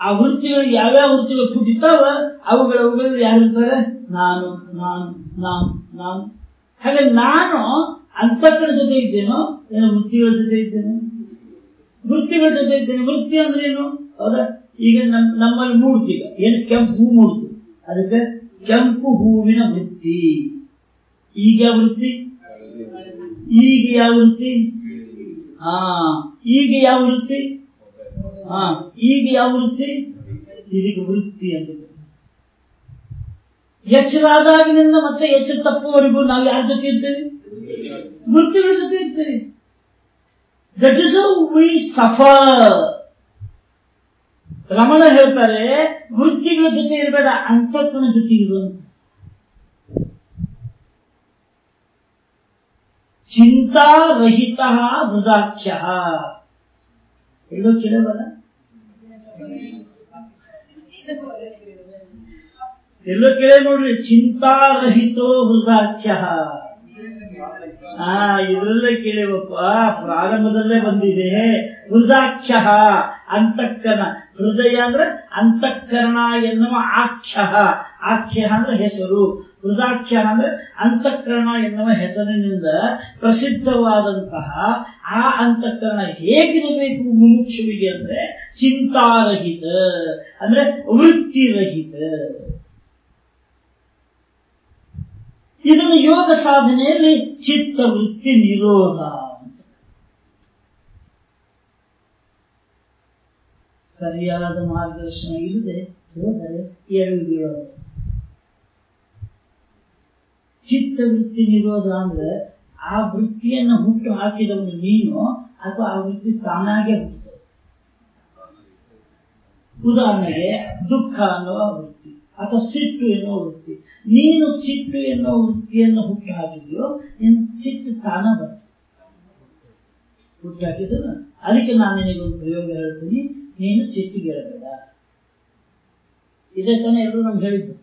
ಆ ವೃತ್ತಿಗಳು ಯಾವ್ಯಾವ ವೃತ್ತಿಗಳು ಪುಟಿತಾವ ಅವುಗಳ ಅವುಗಳಲ್ಲಿ ಯಾರಿರ್ತಾರೆ? ನಾನು ನಾನು ನಾನು ನಾನು. ಹಾಗೆ ನಾನು ಅಂತಕ್ಕಳ ಜೊತೆ ಇದ್ದೇನೋ, ಏನೋ ವೃತ್ತಿಗಳ ಜೊತೆ ಇದ್ದೇನೋ? ವೃತ್ತಿಗಳ ಜೊತೆ ಇದ್ದೇನೆ. ವೃತ್ತಿ ಅಂದ್ರೆ ಏನು? ಹೌದಾ? ಈಗ ನಮ್, ನಮ್ಮಲ್ಲಿ ಮೂಡ್ತಿ ಈಗ ಏನು? ಕೆಂಪು ಹೂ ಮೂಡ್ತು ಅದಕ್ಕೆ ಕೆಂಪು ಹೂವಿನ ವೃತ್ತಿ. ಈಗ ಯಾವ ವೃತ್ತಿ? ಈಗ ಯಾವ ವೃತ್ತಿ? ಹಾ, ಈಗ ಯಾವ ವೃತ್ತಿ? ಹಾ, ಈಗ ಯಾವ ವೃತ್ತಿ? ಇದಕ್ಕೆ ವೃತ್ತಿ ಅಂತ ಎಚ್ಚರಾದಾಗಿನಿಂದ ಮತ್ತೆ ಎಚ್ಚರ ತಪ್ಪುವವರೆಗೂ ನಾವು ಯಾರ ಜೊತೆ ಇರ್ತೇವೆ ಮೃತ್ಯುಗಳ ಜೊತೆ ಇರ್ತೇವೆ that is we suffer Ramana ಹೇಳ್ತಾರೆ ವೃತ್ತಿಗಳ ಜೊತೆ ಇರಬೇಡ, ಅಂತಃಕರಣ ಜೊತೆ ಇರುವಂತ ಚಿಂತಾರಹಿತ ಮೃದಾಖ್ಯ ಎಲ್ಲೋ ಕೇಳಬಲ್ಲ? ಎಲ್ಲೋ ಕೇಳಿ ನೋಡ್ರಿ, ಚಿಂತಾರಹಿತೋ ಹೃದಾಖ್ಯ ಆ, ಇದರಲ್ಲೇ ಕೇಳಿವಪ್ಪ, ಪ್ರಾರಂಭದಲ್ಲೇ ಬಂದಿದೆ. ಹೃದಾಖ್ಯ ಅಂತಃಕರಣ. ಹೃದಯ ಅಂದ್ರೆ ಅಂತಃಕರಣ ಎನ್ನುವ ಆಖ್ಯ. ಆಖ್ಯ ಅಂದ್ರೆ ಹೆಸರು. ಹೃದಾಖ್ಯ ಅಂದ್ರೆ ಅಂತಃಕರಣ ಎನ್ನುವ ಹೆಸರಿನಿಂದ ಪ್ರಸಿದ್ಧವಾದಂತಹ ಆ ಅಂತಃಕರಣ ಹೇಗಿರಬೇಕು ಮುಮುಕ್ಷುವಿಗೆ ಅಂದ್ರೆ ಚಿಂತಾರಹಿತ, ಅಂದ್ರೆ ವೃತ್ತಿರಹಿತ. ಇದನ್ನು ಯೋಗ ಸಾಧನೆಯಲ್ಲಿ ಚಿತ್ತ ವೃತ್ತಿ ನಿರೋಧ ಅಂತ. ಸರಿಯಾದ ಮಾರ್ಗದರ್ಶನ ಇಲ್ಲದೆ ಹೋದರೆ ಎರಡು ಬೀಳೋದು ಚಿತ್ತ ವೃತ್ತಿ ನಿರೋಧ ಅಂದ್ರೆ ಆ ವೃತ್ತಿಯನ್ನು ಹುಟ್ಟು ಹಾಕಿದ ಒಂದು ನೀನು ಅಥವಾ ಆ ವೃತ್ತಿ ತಾನಾಗೆ ಹುಟ್ಟುತ್ತದೆ ಉದಾಹರಣೆಗೆ ದುಃಖ ಅನ್ನುವ ಅಥವಾ ಸಿಟ್ಟು ಎನ್ನುವ ವೃತ್ತಿ. ನೀನು ಸಿಟ್ಟು ಎನ್ನುವ ವೃತ್ತಿಯನ್ನು ಹುಟ್ಟು ಹಾಕಿದ್ಯೋ, ನಿನ್ ಸಿಟ್ಟು ತಾನ ಬರ್ತದೆ ಹುಟ್ಟು ಹಾಕಿದ್ರು ಅದಕ್ಕೆ ನಾನು ನಿನಗೊಂದು ಪ್ರಯೋಗ ಹೇಳ್ತೀನಿ. ನೀನು ಸಿಟ್ಟಿಗೆಳಬೇಡ ಇದೇ ತಾನೇ ಎಲ್ಲರೂ ನಮ್ಗೆ ಹೇಳಿದ್ದು.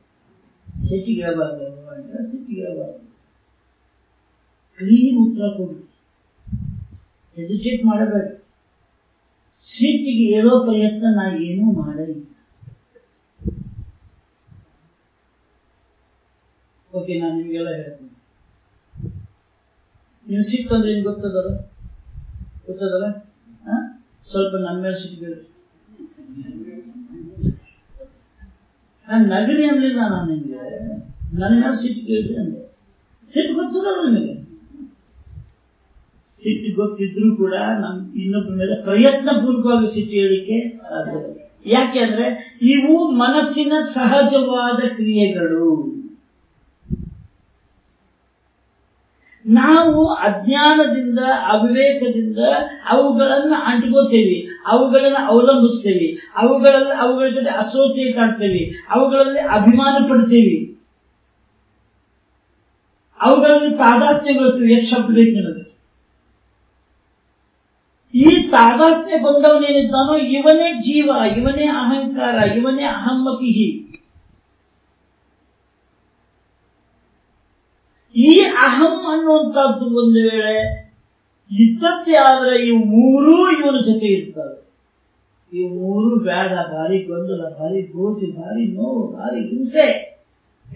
ಸಿಟ್ಟಿಗೆಳಬಾರ್ದು ಅಂದ್ರೆ ಸಿಟ್ಟಿಗೆಳಬಾರ್ದು ಕ್ಲೀನ್ ಉತ್ತರ ಕೊಡಿ. ಹೆಸಿಟೇಟ್ ಮಾಡಬೇಡ. ಸಿಟ್ಟಿಗೆ ಹೇಳೋ ಪ್ರಯತ್ನ ನಾ ಏನೂ ಮಾಡಲಿಲ್ಲ ಓಕೆ ನಾನು ನಿಮಗೆಲ್ಲ ಹೇಳ್ತೀನಿ. ನೀವು ಸಿಟ್ಟು ಅಂದ್ರೆ ಏನು ಗೊತ್ತದಲ್ಲ? ಗೊತ್ತದಲ್ಲ? ಸ್ವಲ್ಪ ನನ್ನ ಮೇಲೆ ಸಿಟ್ಟು ನಾನು ನಗರಿ ಅನ್ಲಿಲ್ಲ ನಾನು ನಿಮಗೆ. ನನ್ನ ಮೇಲೆ ಸಿಟ್ಟು ಕೇಳಿ ಅಂದೆ. ಸಿಟ್ಟು ಗೊತ್ತದಲ್ಲ ನಿಮಗೆ? ಸಿಟ್ಟು ಗೊತ್ತಿದ್ರು ಕೂಡ ನಮ್ ಇನ್ನೊಬ್ಬರ ಮೇಲೆ ಪ್ರಯತ್ನ ಪೂರ್ವಕವಾಗಿ ಸಿಟ್ಟು ಹೇಳಿಕೆ ಸಾಧ್ಯ. ಯಾಕೆ ಅಂದ್ರೆ ಇವು ಮನಸ್ಸಿನ ಸಹಜವಾದ ಕ್ರಿಯೆಗಳು. ನಾವು ಅಜ್ಞಾನದಿಂದ, ಅವಿವೇಕದಿಂದ ಅವುಗಳನ್ನ ಅಂಟ್ಕೋತೇವೆ ಅವುಗಳನ್ನ ಅವಲಂಬಿಸ್ತೇವೆ. ಅವುಗಳಲ್ಲಿ ಅವುಗಳ ಜೊತೆ ಅಸೋಸಿಯೇಟ್ ಆಗ್ತೇವಿ. ಅವುಗಳಲ್ಲಿ ಅಭಿಮಾನ ಪಡ್ತೇವಿ ಅವುಗಳಲ್ಲಿ ತಾದಾತ್ಮ್ಯಗೊಳ್ತೀವಿ ಎಷ್ಟು ಶಬ್ದ ಬೇಕು ನನಗೆ? ಈ ತಾದಾತ್ಮ್ಯ ಬಂದವನೇನಿದ್ದಾನೋ ಇವನೇ ಜೀವ, ಇವನೇ ಅಹಂಕಾರ, ಇವನೇ ಅಹಮ್ಮತಿ ಈ ಅಹಂ ಅನ್ನುವಂಥದ್ದು ಒಂದು ವೇಳೆ ಇದ್ದಂತೆ ಆದರೆ ಇವು ಮೂರೂ ಇವನ ಜೊತೆ ಇರ್ತವೆ. ಈ ಮೂರು ಬೇಡ, ಭಾರಿ ಗೊಂದಲ, ಭಾರಿ ಗೋಧಿ ಭಾರಿ ನೋವು, ಭಾರಿ ಹಿಂಸೆ.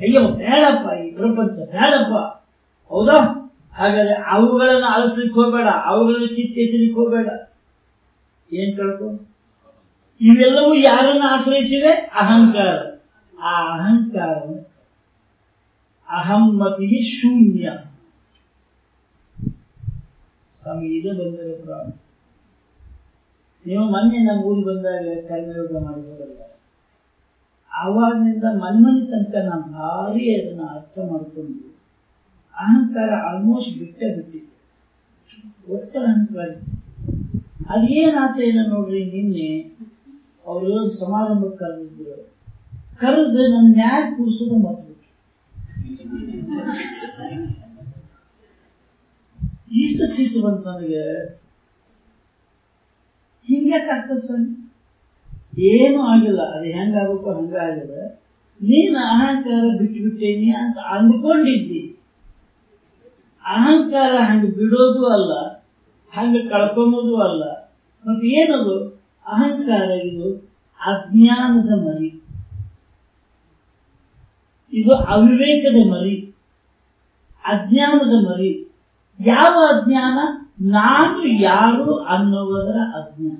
ಅಯ್ಯೋ, ಬೇಡಪ್ಪ, ಈ ಪ್ರಪಂಚ ಬೇಡಪ್ಪ. ಹೌದಾ? ಹಾಗಾದ್ರೆ ಅವುಗಳನ್ನು ಅಳಿಸ್ಲಿಕ್ಕೆ ಹೋಗಬೇಡ, ಅವುಗಳನ್ನು ಕಿತ್ತೆಸಲಿಕ್ಕೆ ಹೋಗಬೇಡ. ಏನ್ ಕೇಳ್ಕೊ? ಇವೆಲ್ಲವೂ ಯಾರನ್ನ ಆಶ್ರಯಿಸಿವೆ? ಅಹಂಕಾರ ಆ ಅಹಂಕಾರ ಅಹಮ್ಮತಿ ಶೂನ್ಯ. ಸ್ವಾಮಿ ಇದೇ ಬಂದರೆ ಪ್ರಾಣ. ನೀವು ಮೊನ್ನೆ ನಮ್ಮ ಊರಿಗೆ ಬಂದಾಗ ಕರ್ಮಯೋಗ ಮಾಡಿದ್ರಲ್ಲ. ಆವಾಗಿನಿಂದ ಮನ್ಮನೆ ತನಕ ನಾನು ಭಾರಿ ಅದನ್ನ ಅರ್ಥ ಮಾಡಿಕೊಂಡು ಅಹಂಕಾರ ಆಲ್ಮೋಸ್ಟ್ ಬಿಟ್ಟ ಬಿಟ್ಟಿದ್ದೆ. ಒಟ್ಟ ಅಹಂಕಾರ. ಅದೇನಾತ ಏನೋ ನೋಡ್ರಿ, ನಿನ್ನೆ ಅವರು ಸಮಾರಂಭಕ್ಕೆ ಕರೆದಿದ್ರು. ಕರೆದು ನನ್ನ ನ್ಯಾಯ ಕೂರಿಸೋದು ಮರ್ತ್ಬಿಟ್ರು ಇಷ್ಟು ಸಿಟ್ಟು ಬಂತು ನನಗೆ. ಹಿಂಗೆ ಕರ್ತ ಸ್ವಾಮಿ ಏನು ಆಗಿಲ್ಲ. ಅದು ಹೆಂಗಾಗಬೇಕು ಹಂಗ ಆಗಿದೆ ನೀನು ಅಹಂಕಾರ ಬಿಟ್ಬಿಟ್ಟೇನಿ ಅಂತ ಅಂದ್ಕೊಂಡಿದ್ದಿ. ಅಹಂಕಾರ ಹಂಗ ಬಿಡೋದು ಅಲ್ಲ, ಹಂಗ ಕಳ್ಕೊಂಬೋದು ಅಲ್ಲ. ಮತ್ತೆ ಏನದು? ಅಹಂಕಾರ ಇದು ಅಜ್ಞಾನದ ಮರಿ. ಇದು ಅವಿವೇಕದ ಮರಿ. ಅಜ್ಞಾನದ ಮರಿ. ಯಾವ ಅಜ್ಞಾನ? ನಾನು ಯಾರು ಅನ್ನುವುದರ ಅಜ್ಞಾನ.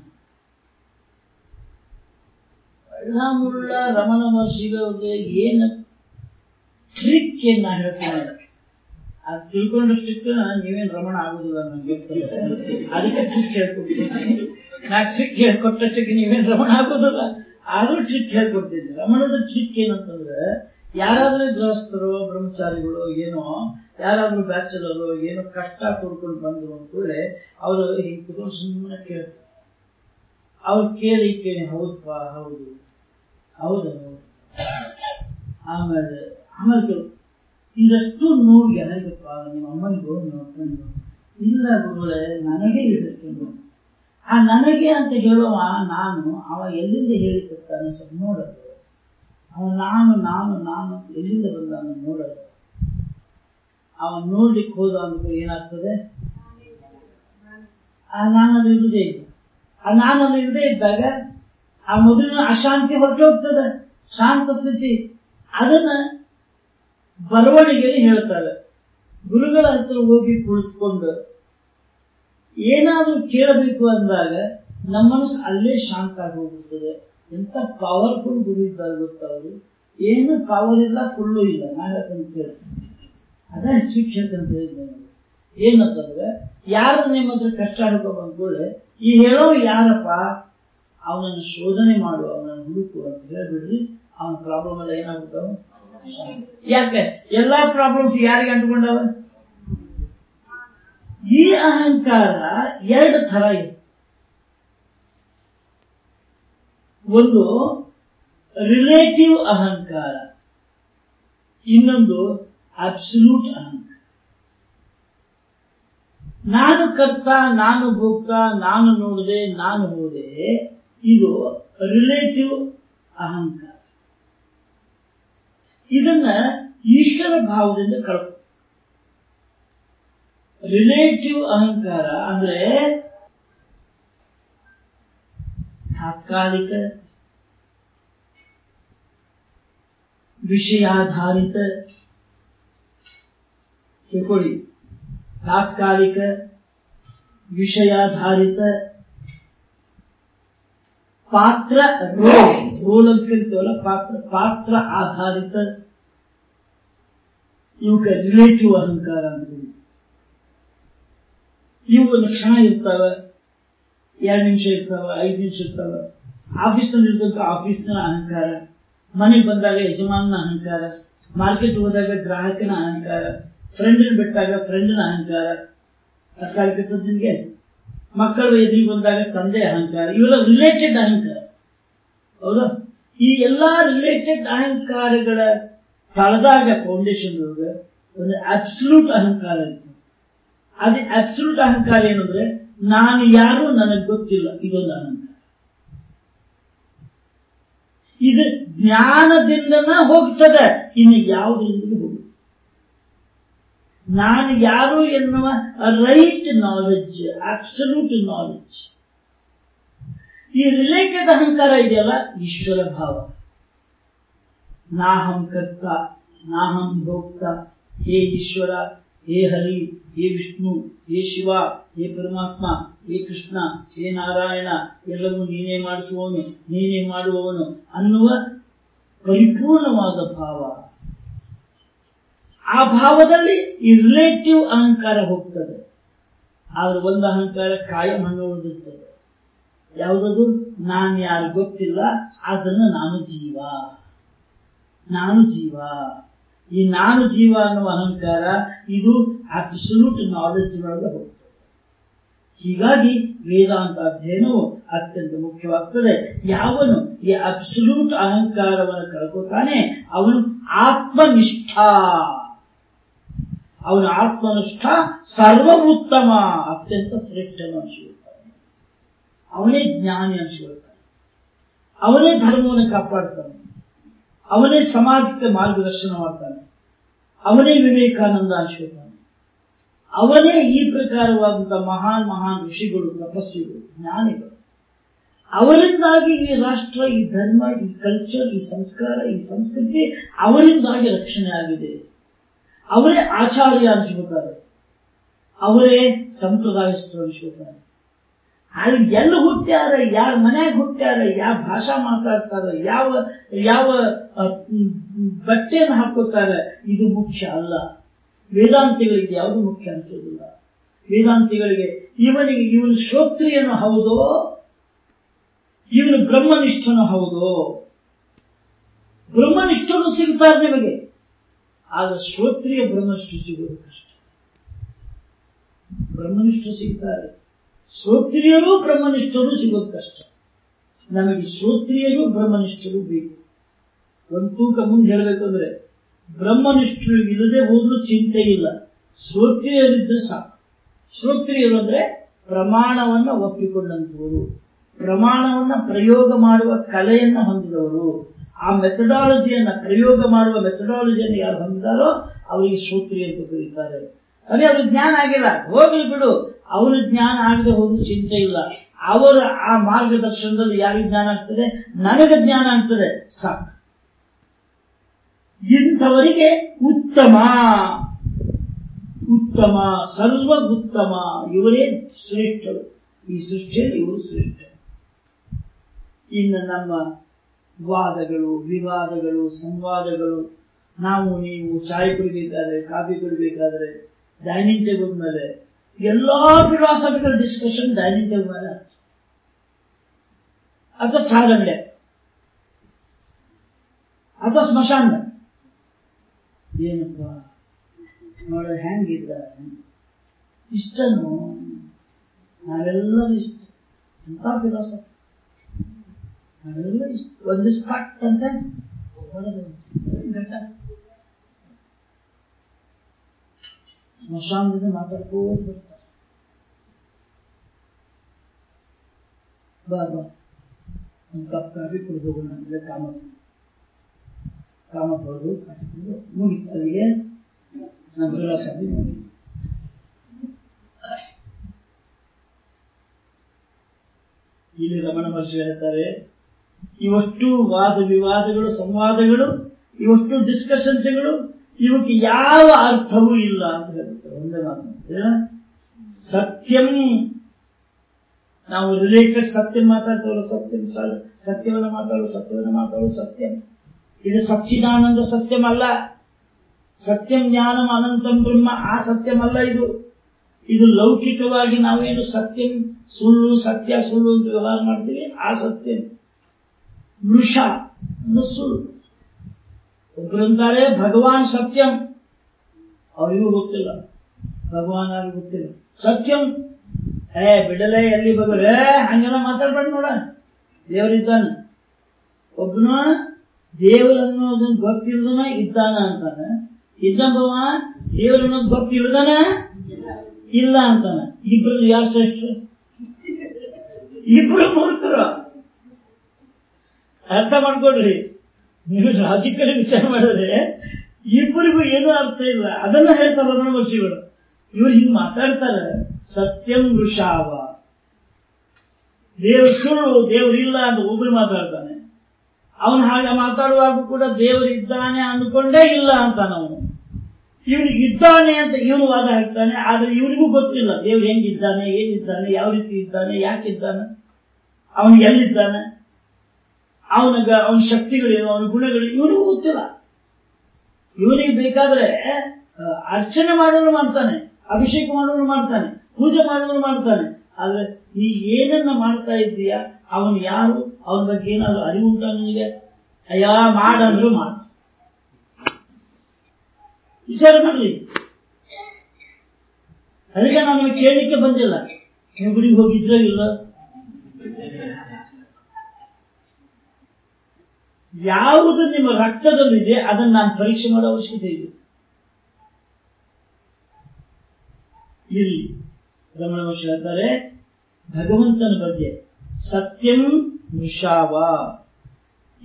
ಮುಳ್ಳ ರಮಣ ಮಹರ್ಷಿಗಳಿಗೆ ಏನು ಟ್ರಿಕ್ ಏನ್ ನಾ ಹೇಳ್ತೀನಿ ಅದು ತಿಳ್ಕೊಂಡಷ್ಟಕ್ಕೆ ನೀವೇನ್ ರಮಣ ಆಗುದಿಲ್ಲ ನನಗೆ ಅದಕ್ಕೆ ಟ್ರಿಕ್ ಹೇಳ್ಕೊಡ್ತೀನಿ. ನಾ ಟ್ರಿಕ್ ಹೇಳ್ಕೊಟ್ಟಷ್ಟಕ್ಕೆ ನೀವೇನ್ ರಮಣ ಆಗೋದಿಲ್ಲ. ಆದ್ರೂ ಟ್ರಿಕ್ ಹೇಳ್ಕೊಡ್ತೀನಿ. ರಮಣದ ಟ್ರಿಕ್ ಏನಂತಂದ್ರೆ ಯಾರಾದ್ರೂ ಗೃಹಸ್ಥರು, ಬ್ರಹ್ಮಚಾರಿಗಳು ಏನೋ ಯಾರಾದ್ರೂ ಬ್ಯಾಚಲರು, ಏನೋ ಕಷ್ಟ ಕೊಡ್ಕೊಂಡು ಬಂದ್ರು ಅಂದ್ಕೂಡಲೇ ಅವರು ಹಿಂಗ್ ಕುತ್ಕೊಂಡು ಸುಮ್ಮನೆ ಕೇಳ್ತಾರೆ ಅವ್ರು ಕೇಳಿ ಕೇಳಿ ಹೌದಪ್ಪ ಹೌದು. ಹೌದು ಆಮೇಲೆ ಆಮೇಲೆ ಇದಷ್ಟು ನೋವು ಯಾರಿಗಪ್ಪ, ನಿಮ್ಮ ಅಮ್ಮನಿಗೋ, ನಿಮ್ಮ ಅಪ್ಪನಿಗೋ ಇಲ್ಲ ಗುರುಗಳೇ, ನನಗೆ ಇದಕ್ಕೆ ನೋವು ಆ ನನಗೆ ಅಂತ ಹೇಳುವ ನಾನು, ಅವ ಎಲ್ಲಿಂದ ಹೇಳಿಕೊಡ್ತಾನೆ ಸ್ವಲ್ಪ ನೋಡೋದು ಅವ ನಾನು ನಾನು ನಾನು ಎಲ್ಲಿಂದ ಬಂದ ನೋಡೋದು ಅವ ನೋಡ್ಲಿಕ್ಕೆ ಹೋದ ಅಂದ್ರೆ ಏನಾಗ್ತದೆ? ಆ ನಾನಲ್ಲಿ ಇರುವುದೇ ಇಲ್ಲ. ಆ ನಾನಲ್ಲಿ ಇರದೇ ಇದ್ದಾಗ ಆ ಮೊದಲಿನ ಅಶಾಂತಿ ಹೊರಟು ಹೋಗ್ತದೆ ಶಾಂತ ಸ್ಥಿತಿ. ಅದನ್ನ ಬರವಣಿಗೆಯಲ್ಲಿ ಹೇಳ್ತಾರೆ. ಗುರುಗಳ ಹತ್ರ ಹೋಗಿ ಕುಳಿತುಕೊಂಡು ಏನಾದ್ರೂ ಕೇಳಬೇಕು ಅಂದಾಗ ನಮ್ಮ ಮನಸ್ಸು ಅಲ್ಲೇ ಶಾಂತ ಆಗಿ ಎಂತ ಪವರ್ಫುಲ್ ಗುರು ಇದ್ದಾರೆ ಗೊತ್ತವರು ಏನು ಪವರ್ ಇಲ್ಲ ಫುಲ್ಲು ಇಲ್ಲ. ನಾ ಅಂತ ಕೇಳಿ. ಅದ ಶಿಕ್ಷಕ ಅಂತ ಹೇಳಿದ್ದೆ ಏನಂತಂದ್ರೆ, ಯಾರು ನಿಮ್ಮ ಹತ್ರ ಕಷ್ಟ ಹಿಡ್ಕೊ ಬಂದ್ಕೊಳ್ಳೆ ಈ ಹೇಳೋ ಯಾರಪ್ಪ? ಅವನನ್ನು ಶೋಧನೆ ಮಾಡು, ಅವನನ್ನು ಹುಡುಕು ಅಂತ ಹೇಳ್ಬಿಡ್ರಿ. ಅವನ ಪ್ರಾಬ್ಲಮ್ ಎಲ್ಲ ಏನಾಗುತ್ತವ ಯಾಕೆ? ಎಲ್ಲಾ ಪ್ರಾಬ್ಲಮ್ಸ್ ಯಾರಿಗೆ ಅಂಟ್ಕೊಂಡವ? ಈ ಅಹಂಕಾರ ಎರಡು ತರ ಇದೆ. ಒಂದು ರಿಲೇಟಿವ್ ಅಹಂಕಾರ. ಇನ್ನೊಂದು ಅಬ್ಸಲ್ಯೂಟ್ ಅಹಂಕಾರ ನಾನು ಕರ್ತ, ನಾನು ಭೋಕ್ತ, ನಾನು ನೋಡಿದೆ, ನಾನು ಹೋದೆ ಇದು ರಿಲೇಟಿವ್ ಅಹಂಕಾರ. ಇದನ್ನ ಈಶ್ವರ ಭಾವದಿಂದ ಕಳ್ಕೊ. ರಿಲೇಟಿವ್ ಅಹಂಕಾರ ಅಂದ್ರೆ ತಾತ್ಕಾಲಿಕ, ವಿಷಯಾಧಾರಿತ ತಿಳ್ಕೊಳ್ಳಿ ತಾತ್ಕಾಲಿಕ ವಿಷಯಾಧಾರಿತ ಪಾತ್ರ ರೋಲ್ ಅಂತ ಕರಿತೇವಲ್ಲ, ಪಾತ್ರ ಪಾತ್ರ ಆಧಾರಿತ ಇವಕ್ಕೆ ರಿಲೇಟಿವ್ ಅಹಂಕಾರ ಅಂತ. ಇವು ಲಕ್ಷಣ ಕ್ಷಣ ಇರ್ತಾವ, ಎರಡು ನಿಮಿಷ ಇರ್ತಾವ, ಐದು ನಿಮಿಷ ಇರ್ತಾವ ಆಫೀಸ್ನಲ್ಲಿ ಇರ್ತಕ್ಕ ಆಫೀಸ್ನ ಅಹಂಕಾರ, ಮನೆಗೆ ಬಂದಾಗ ಯಜಮಾನನ ಅಹಂಕಾರ ಮಾರ್ಕೆಟ್ ಹೋದಾಗ ಗ್ರಾಹಕನ ಅಹಂಕಾರ ಫ್ರೆಂಡಿನ ಬಿಟ್ಟಾಗ ಫ್ರೆಂಡಿನ ಅಹಂಕಾರ ಅರ್ಥಾಗ್ತದ ನಿಮಗೆ ಮಕ್ಕಳು ಎದುರಿಗೆ ಬಂದಾಗ ತಂದೆ ಅಹಂಕಾರ, ಇವೆಲ್ಲ ರಿಲೇಟೆಡ್ ಅಹಂಕಾರ. ಹೌದಾ? ಈ ಎಲ್ಲಾ ರಿಲೇಟೆಡ್ ಅಹಂಕಾರಗಳ ತಳದಾಗ ಫೌಂಡೇಶನ್ ಒಳಗೆ ಒಂದು ಅಬ್ಸಲ್ಯೂಟ್ ಅಹಂಕಾರ ಇರ್ತದೆ. ಅದೇ ಅಬ್ಸಲ್ಯೂಟ್ ಅಹಂಕಾರ ಏನಂದ್ರೆ ನಾನು ಯಾರು ನನಗೆ ಗೊತ್ತಿಲ್ಲ, ಇದೊಂದು ಅಹಂಕಾರ. ಇದು ಜ್ಞಾನದಿಂದನ ಹೋಗ್ತದೆ, ಇನ್ನು ಯಾವುದರಿಂದ ನಾನು ಯಾರು ಎನ್ನುವ ರೈಟ್ ನಾಲೆಜ್ ಅಬ್ಸಲ್ಯೂಟ್ ನಾಲೆಜ್ ಈ ರಿಲೇಟೆಡ್ ಅಹಂಕಾರ ಇದೆಯಲ್ಲ? ಈಶ್ವರ ಭಾವ. ನಾಹಂ ಕರ್ತ ನಾಹಂ ಭೋಕ್ತ, ಹೇ ಈಶ್ವರ, ಹೇ ಹರಿ, ಹೇ ವಿಷ್ಣು, ಹೇ ಶಿವ, ಹೇ ಪರಮಾತ್ಮ, ಹೇ ಕೃಷ್ಣ, ಹೇ ನಾರಾಯಣ ಎಲ್ಲವೂ ನೀನೇ ಮಾಡಿಸುವವನು, ನೀನೇ ಮಾಡುವವನು ಅನ್ನುವ ಪರಿಪೂರ್ಣವಾದ ಭಾವ. ಆ ಭಾವದಲ್ಲಿ ಈ ರಿಲೇಟಿವ್ ಅಹಂಕಾರ ಹೋಗ್ತದೆ. ಆದ್ರೆ ಒಂದು ಅಹಂಕಾರ ಕಾಯಂ ಹಂಗ ಉಳಿದಿರ್ತದೆ. ಯಾವುದದು ನಾನು ಯಾರು ಗೊತ್ತಿಲ್ಲ, ಅದನ್ನು ನಾನು ಜೀವ. ನಾನು ಜೀವ. ಈ ನಾನು ಜೀವ ಅನ್ನುವ ಅಹಂಕಾರ ಇದು ಅಬ್ಸಲ್ಯೂಟ್ ನಾಲೆಡ್ಜ್ ಒಳಗೆ ಹೋಗ್ತದೆ. ಹೀಗಾಗಿ ವೇದಾಂತ ಅಧ್ಯಯನವು ಅತ್ಯಂತ ಮುಖ್ಯವಾಗ್ತದೆ. ಯಾವನು ಈ ಅಬ್ಸಲ್ಯೂಟ್ ಅಹಂಕಾರವನ್ನು ಕಳ್ಕೊತಾನೆ, ಅವನು ಆತ್ಮನಿಷ್ಠ. ಅವನ ಆತ್ಮನಿಷ್ಠ ಸರ್ವ ಉತ್ತಮ ಅತ್ಯಂತ ಶ್ರೇಷ್ಠನು ಅನಿಸಿಕೊಳ್ತಾನೆ ಅವನೇ ಜ್ಞಾನಿ ಅನಿಸಿಕೊಳ್ತಾನೆ ಅವನೇ ಧರ್ಮವನ್ನು ಕಾಪಾಡ್ತಾನೆ. ಅವನೇ ಸಮಾಜಕ್ಕೆ ಮಾರ್ಗದರ್ಶನ ಮಾಡ್ತಾನೆ. ಅವನೇ ವಿವೇಕಾನಂದ ಅನಿಸ್ಕೊಳ್ತಾನೆ ಅವನೇ ಈ ಪ್ರಕಾರವಾದಂತಹ ಮಹಾನ್ ಮಹಾನ್ ಋಷಿಗಳು ತಪಸ್ವಿಗಳು ಜ್ಞಾನಿಗಳು. ಅವರಿಂದಾಗಿ ಈ ರಾಷ್ಟ್ರ, ಈ ಧರ್ಮ, ಈ ಕಲ್ಚರ್ ಈ ಸಂಸ್ಕಾರ, ಈ ಸಂಸ್ಕೃತಿ ಅವರಿಂದಾಗಿ ರಕ್ಷಣೆ ಆಗಿದೆ ಅವರೇ ಆಚಾರ್ಯ ಅನಿಸ್ಕೊತಾರೆ ಅವರೇ ಸಂಪ್ರದಾಯಸ್ಥರು ಅನಿಸ್ಕೊತಾರೆ ಅಲ್ಲಿ ಎಲ್ಲಿ ಹುಟ್ಟ್ಯಾರ, ಯಾರ ಮನೆಗೆ ಹುಟ್ಟ್ಯಾರ, ಯಾವ ಭಾಷಾ ಮಾತಾಡ್ತಾರ, ಯಾವ ಯಾವ ಬಟ್ಟೆಯನ್ನು ಹಾಕೋತಾರೆ, ಇದು ಮುಖ್ಯ ಅಲ್ಲ. ವೇದಾಂತಿಗಳಿಗೆ ಯಾವುದು ಮುಖ್ಯ ಅನಿಸೋದಿಲ್ಲ. ವೇದಾಂತಿಗಳಿಗೆ ಇವನಿಗೆ ಇವನು ಶ್ರೋತ್ರಿಯನು ಹೌದೋ, ಇವನು ಬ್ರಹ್ಮನಿಷ್ಠನು ಹೌದೋ? ಬ್ರಹ್ಮನಿಷ್ಠನು ಸಿಗ್ತಾರೆ ನಿಮಗೆ. ಆದ್ರೆ ಶ್ರೋತ್ರಿಯ ಬ್ರಹ್ಮನಿಷ್ಠ ಸಿಗೋದು ಕಷ್ಟ. ಬ್ರಹ್ಮನಿಷ್ಠ ಸಿಗ್ತಾರೆ. ಶ್ರೋತ್ರಿಯರು ಬ್ರಹ್ಮನಿಷ್ಠರು ಸಿಗೋದು ಕಷ್ಟ. ನಮಗೆ ಶ್ರೋತ್ರಿಯರು ಬ್ರಹ್ಮನಿಷ್ಠರು ಬೇಕು. ಒಂದು ತೂಕ ಮುಂದೆ ಹೇಳಬೇಕು ಅಂದ್ರೆ, ಬ್ರಹ್ಮನಿಷ್ಠರು ಇಲ್ಲದೆ ಹೋದ್ರೂ ಚಿಂತೆ ಇಲ್ಲ. ಶ್ರೋತ್ರಿಯರಿದ್ರೆ ಸಾಕು. ಶ್ರೋತ್ರಿಯರು ಅಂದ್ರೆ ಪ್ರಮಾಣವನ್ನ ಒಪ್ಪಿಕೊಂಡಂತವರು ಪ್ರಮಾಣವನ್ನ ಪ್ರಯೋಗ ಮಾಡುವ ಕಲೆಯನ್ನ ಹೊಂದಿದವರು. ಆ ಮೆಥಡಾಲಜಿಯನ್ನ ಪ್ರಯೋಗ ಮಾಡುವ ಮೆಥಡಾಲಜಿಯನ್ನು ಯಾರು ಹೊಂದಿದಾರೋ ಅವರಿಗೆ ಶ್ರೋತ್ರಿ ಅಂತ ಕರೀತಾರೆ. ಅದೇ ಅದು ಜ್ಞಾನ ಆಗಿಲ್ಲ. ಹೋಗ್ಲಿ ಬಿಡು. ಅವರು ಜ್ಞಾನ ಆಗದೆ ಹೋದ್ರು ಚಿಂತೆ ಇಲ್ಲ. ಅವರ ಆ ಮಾರ್ಗದರ್ಶನದಲ್ಲಿ ಯಾರಿಗೆ ಜ್ಞಾನ ಆಗ್ತದೆ? ನನಗೆ ಜ್ಞಾನ ಆಗ್ತದೆ. ಸಾಕು. ಇಂಥವರಿಗೆ ಉತ್ತಮ. ಉತ್ತಮ. ಸರ್ವ ಉತ್ತಮ ಇವರೇ ಶ್ರೇಷ್ಠರು. ಈ ಸೃಷ್ಟಿಯಲ್ಲಿ ಇವರು ಶ್ರೇಷ್ಠರು. ಇನ್ನು ನಮ್ಮ ವಾದಗಳು, ವಿವಾದಗಳು, ಸಂವಾದಗಳು. ನಾವು, ನೀವು ಚಾಯ್ ಕುಡಿಬೇಕಾದ್ರೆ ಕಾಫಿ ಕುಡಿಬೇಕಾದ್ರೆ ಡೈನಿಂಗ್ ಟೇಬಲ್ ಮೇಲೆ, ಎಲ್ಲಾ ಫಿಲಾಸಫಿಕಲ್ ಡಿಸ್ಕಷನ್ ಡೈನಿಂಗ್ ಟೇಬಲ್ ಮೇಲೆ ಅಥವಾ ಚಾದಂಡೆ ಅಥವಾ ಸ್ಮಶಾನ. ಏನಪ್ಪ? ನೋಡ ಹೆಂಗಿದ್ದ ಇಷ್ಟನು? ನಾವೆಲ್ಲರೂ ಇಷ್ಟ. ಎಂತ ಫಿಲಾಸಫಿ ಒಂದು ಸ್ಪಾಟ್ ಅಂತ ಸ್ಮಶಾನದಿಂದ ಮಾತಾಡ್ಕೋದು ಬರ್ತಾರೆ ಬಾ ಬಾ. ಒಂದು ಕಪ್ ಕಾಫಿ ಕುಡಿದು ಅಂದ್ರೆ ಕಾಮ ಕಾಮ ಹೊಡೆದು ಕಾಫಿ ಕುಡಿದು ಮುಗಿತು. ಅಲ್ಲಿಗೆ ನಮ್ಮ ಇಲ್ಲಿ ರಮಣ ಮಹರ್ಷಿ ಹೇಳ್ತಾರೆ ಇವಷ್ಟು ವಾದ ವಿವಾದಗಳು, ಸಂವಾದಗಳು, ಇವಷ್ಟು ಡಿಸ್ಕಷನ್ಸ್ಗಳು ಇವಕ್ಕೆ ಯಾವ ಅರ್ಥವೂ ಇಲ್ಲ ಅಂತ ಹೇಳ್ತಾರೆ ಒಂದೇ ಮಾತು. ಸತ್ಯಂ, ನಾವು ರಿಲೇಟೆಡ್ ಸತ್ಯ ಮಾತಾಡ್ತೇವಲ್ಲ ಸತ್ಯ ಸತ್ಯವನ್ನು ಮಾತಾಡೋ ಸತ್ಯವನ್ನು ಮಾತಾಡೋ ಸತ್ಯ. ಇದು ಸಚ್ಚಿದಾನಂದ ಸತ್ಯಮಲ್ಲ ಸತ್ಯಂ ಜ್ಞಾನಂ ಅನಂತಂ ಬ್ರಹ್ಮ, ಆ ಸತ್ಯಮಲ್ಲ ಇದು. ಇದು ಲೌಕಿಕವಾಗಿ ನಾವೇನು ಸತ್ಯಂ ಸುಳ್ಳು, ಸತ್ಯ ಸುಳ್ಳು ಅಂತ ವ್ಯವಹಾರ ಮಾಡ್ತೀವಿ, ಆ ಸತ್ಯ. ಅಂದ್ರೆ ಸುಳ್ಳು ಒಬ್ಬರಂತಾರೆ ಭಗವಾನ್ ಸತ್ಯಂ. ಅವರಿಗೂ ಗೊತ್ತಿಲ್ಲ. ಭಗವಾನ್ ಅವ್ರಿಗೆ ಗೊತ್ತಿಲ್ಲ. ಸತ್ಯಂ. ಏ, ಬಿಡಲೆ ಎಲ್ಲಿ ಬಗರೆ ಹಂಗೆಲ್ಲ ಮಾತಾಡ್ಬೇಡ ನೋಡ. ದೇವರಿದ್ದಾನೆ. ಒಬ್ಬನ ದೇವರನ್ನೋದನ್ನ ಗೊತ್ತಿಲ್ದನ ಇದ್ದಾನ ಅಂತಾನೆ. ಇನ್ನೊಬ್ಬವ ದೇವರನ್ನೋದು ಗೊತ್ತಿಲ್ದನ ಇಲ್ಲ ಅಂತಾನೆ. ಇಬ್ರು ಯಾರು ಶ್ರೇಷ್ಠ ಇಬ್ರು ಮೂರ್ಖರು. ಅರ್ಥ ಮಾಡ್ಕೊಡ್ರಿ. ನೀವು ರಾಜಕೀಯ ವಿಚಾರ ಮಾಡಿದ್ರೆ ಇಬ್ಬರಿಗೂ ಏನೂ ಅರ್ಥ ಇಲ್ಲ. ಅದನ್ನ ಹೇಳ್ತಾರೆ ರಮಣ ಮಹರ್ಷಿಗಳು ಇವ್ರು ಹಿಂಗ್ ಮಾತಾಡ್ತಾರೆ. ಸತ್ಯಂ ವೃಷಾವ ದೇವ್ ಸುಳ್ಳು ದೇವ್ರಿಲ್ಲ ಅಂತ ಒಬ್ರು ಮಾತಾಡ್ತಾನೆ. ಅವನು ಹಾಗೆ ಮಾತಾಡುವಾಗ ಕೂಡ ದೇವರು ಇದ್ದಾನೆ ಅಂದ್ಕೊಂಡೇ ಇಲ್ಲ ಅಂತಾನ ಅವನು. ಇವನು ಇದ್ದಾನೆ ಅಂತ ಇವನು ವಾದ ಹಾಕ್ತಾನೆ, ಆದ್ರೆ ಇವನಿಗೂ ಗೊತ್ತಿಲ್ಲ ದೇವ್ರು ಹೆಂಗಿದ್ದಾನೆ, ಏನಿದ್ದಾನೆ, ಯಾವ ರೀತಿ ಇದ್ದಾನೆ, ಯಾಕಿದ್ದಾನೆ. ಅವನು ಎಲ್ಲಿದ್ದಾನೆ? ಅವನ ಅವನ ಶಕ್ತಿಗಳೇನು ಅವನ ಗುಣಗಳು, ಇವನಿಗೂ ಗೊತ್ತಿಲ್ಲ. ಇವನಿಗೆ ಬೇಕಾದ್ರೆ ಅರ್ಚನೆ ಮಾಡೋರು ಮಾಡ್ತಾನೆ, ಅಭಿಷೇಕ ಮಾಡೋರು ಮಾಡ್ತಾನೆ, ಪೂಜೆ ಮಾಡೋರು ಮಾಡ್ತಾನೆ. ಆದ್ರೆ ನೀ ಏನನ್ನ ಮಾಡ್ತಾ ಇದ್ದೀಯಾ? ಅವನು ಯಾರು? ಅವನ ಬಗ್ಗೆ ಏನಾದ್ರು ಅರಿವು ಉಂಟಾ ನಿನಗೆ? ಅಯ್ಯ, ಮಾಡಂದ್ರು ಮಾಡ. ವಿಚಾರ ಮಾಡಲಿ. ಅದಕ್ಕೆ ನಾನು ಕೇಳಲಿಕ್ಕೆ ಬಂದಿಲ್ಲ. ನೀವು ಗುಡಿಗೆ ಹೋಗಿದ್ರೋ ಇಲ್ಲ? ಯಾವುದು ನಿಮ್ಮ ರಕ್ತದಲ್ಲಿದೆ, ಅದನ್ನು ನಾನು ಪರೀಕ್ಷೆ ಮಾಡೋ ಅವಶ್ಯಕತೆ ಇದೆ. ಇಲ್ಲಿ ರಮಣ ಮಹರ್ಷಿ ಹೇಳ್ತಾರೆ, ಭಗವಂತನ ಬಗ್ಗೆ ಸತ್ಯಂ ನಿಷಾವ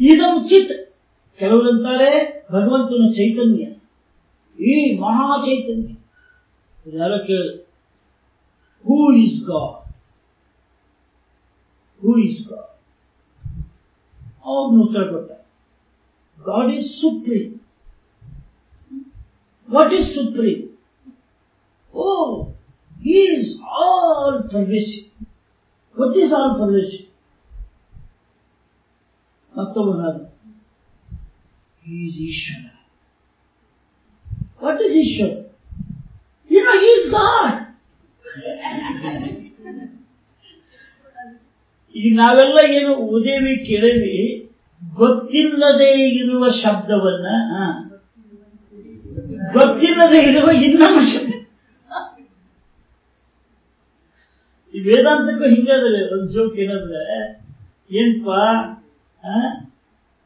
ಇದಂ ಚಿತ್ ಕೆಲವರಂತಾರೆ ಭಗವಂತನ ಚೈತನ್ಯ. ಈ ಮಹಾ ಚೈತನ್ಯ. ಯಾರೋ ಕೇಳಿ who is God who is God ಅವನು ಉತ್ತರ ಕೊಟ್ಟ God is supreme. What is supreme? Oh, he is all pervasive. What is all pervasive? ಮತ್ತೊಬ್ಬನಾದ he is Ishvara. what is Ishvara? you know he is God ಈಗ ನಾವೆಲ್ಲ ಏನು ಉದೇವಿ ಕೇಳೇವಿ ಗೊತ್ತಿಲ್ಲದೆ ಇರುವ ಶಬ್ದವನ್ನ ಗೊತ್ತಿಲ್ಲದೆ ಇರುವ ಇನ್ನೊಂದು ಶಬ್ದ. ಈ ವೇದಾಂತಕ್ಕೂ ಹಿಂಗಾದ್ರೆ, ಒಂದು ಜೋಕ್ ಏನಂದ್ರೆ ಏನ್ಪ?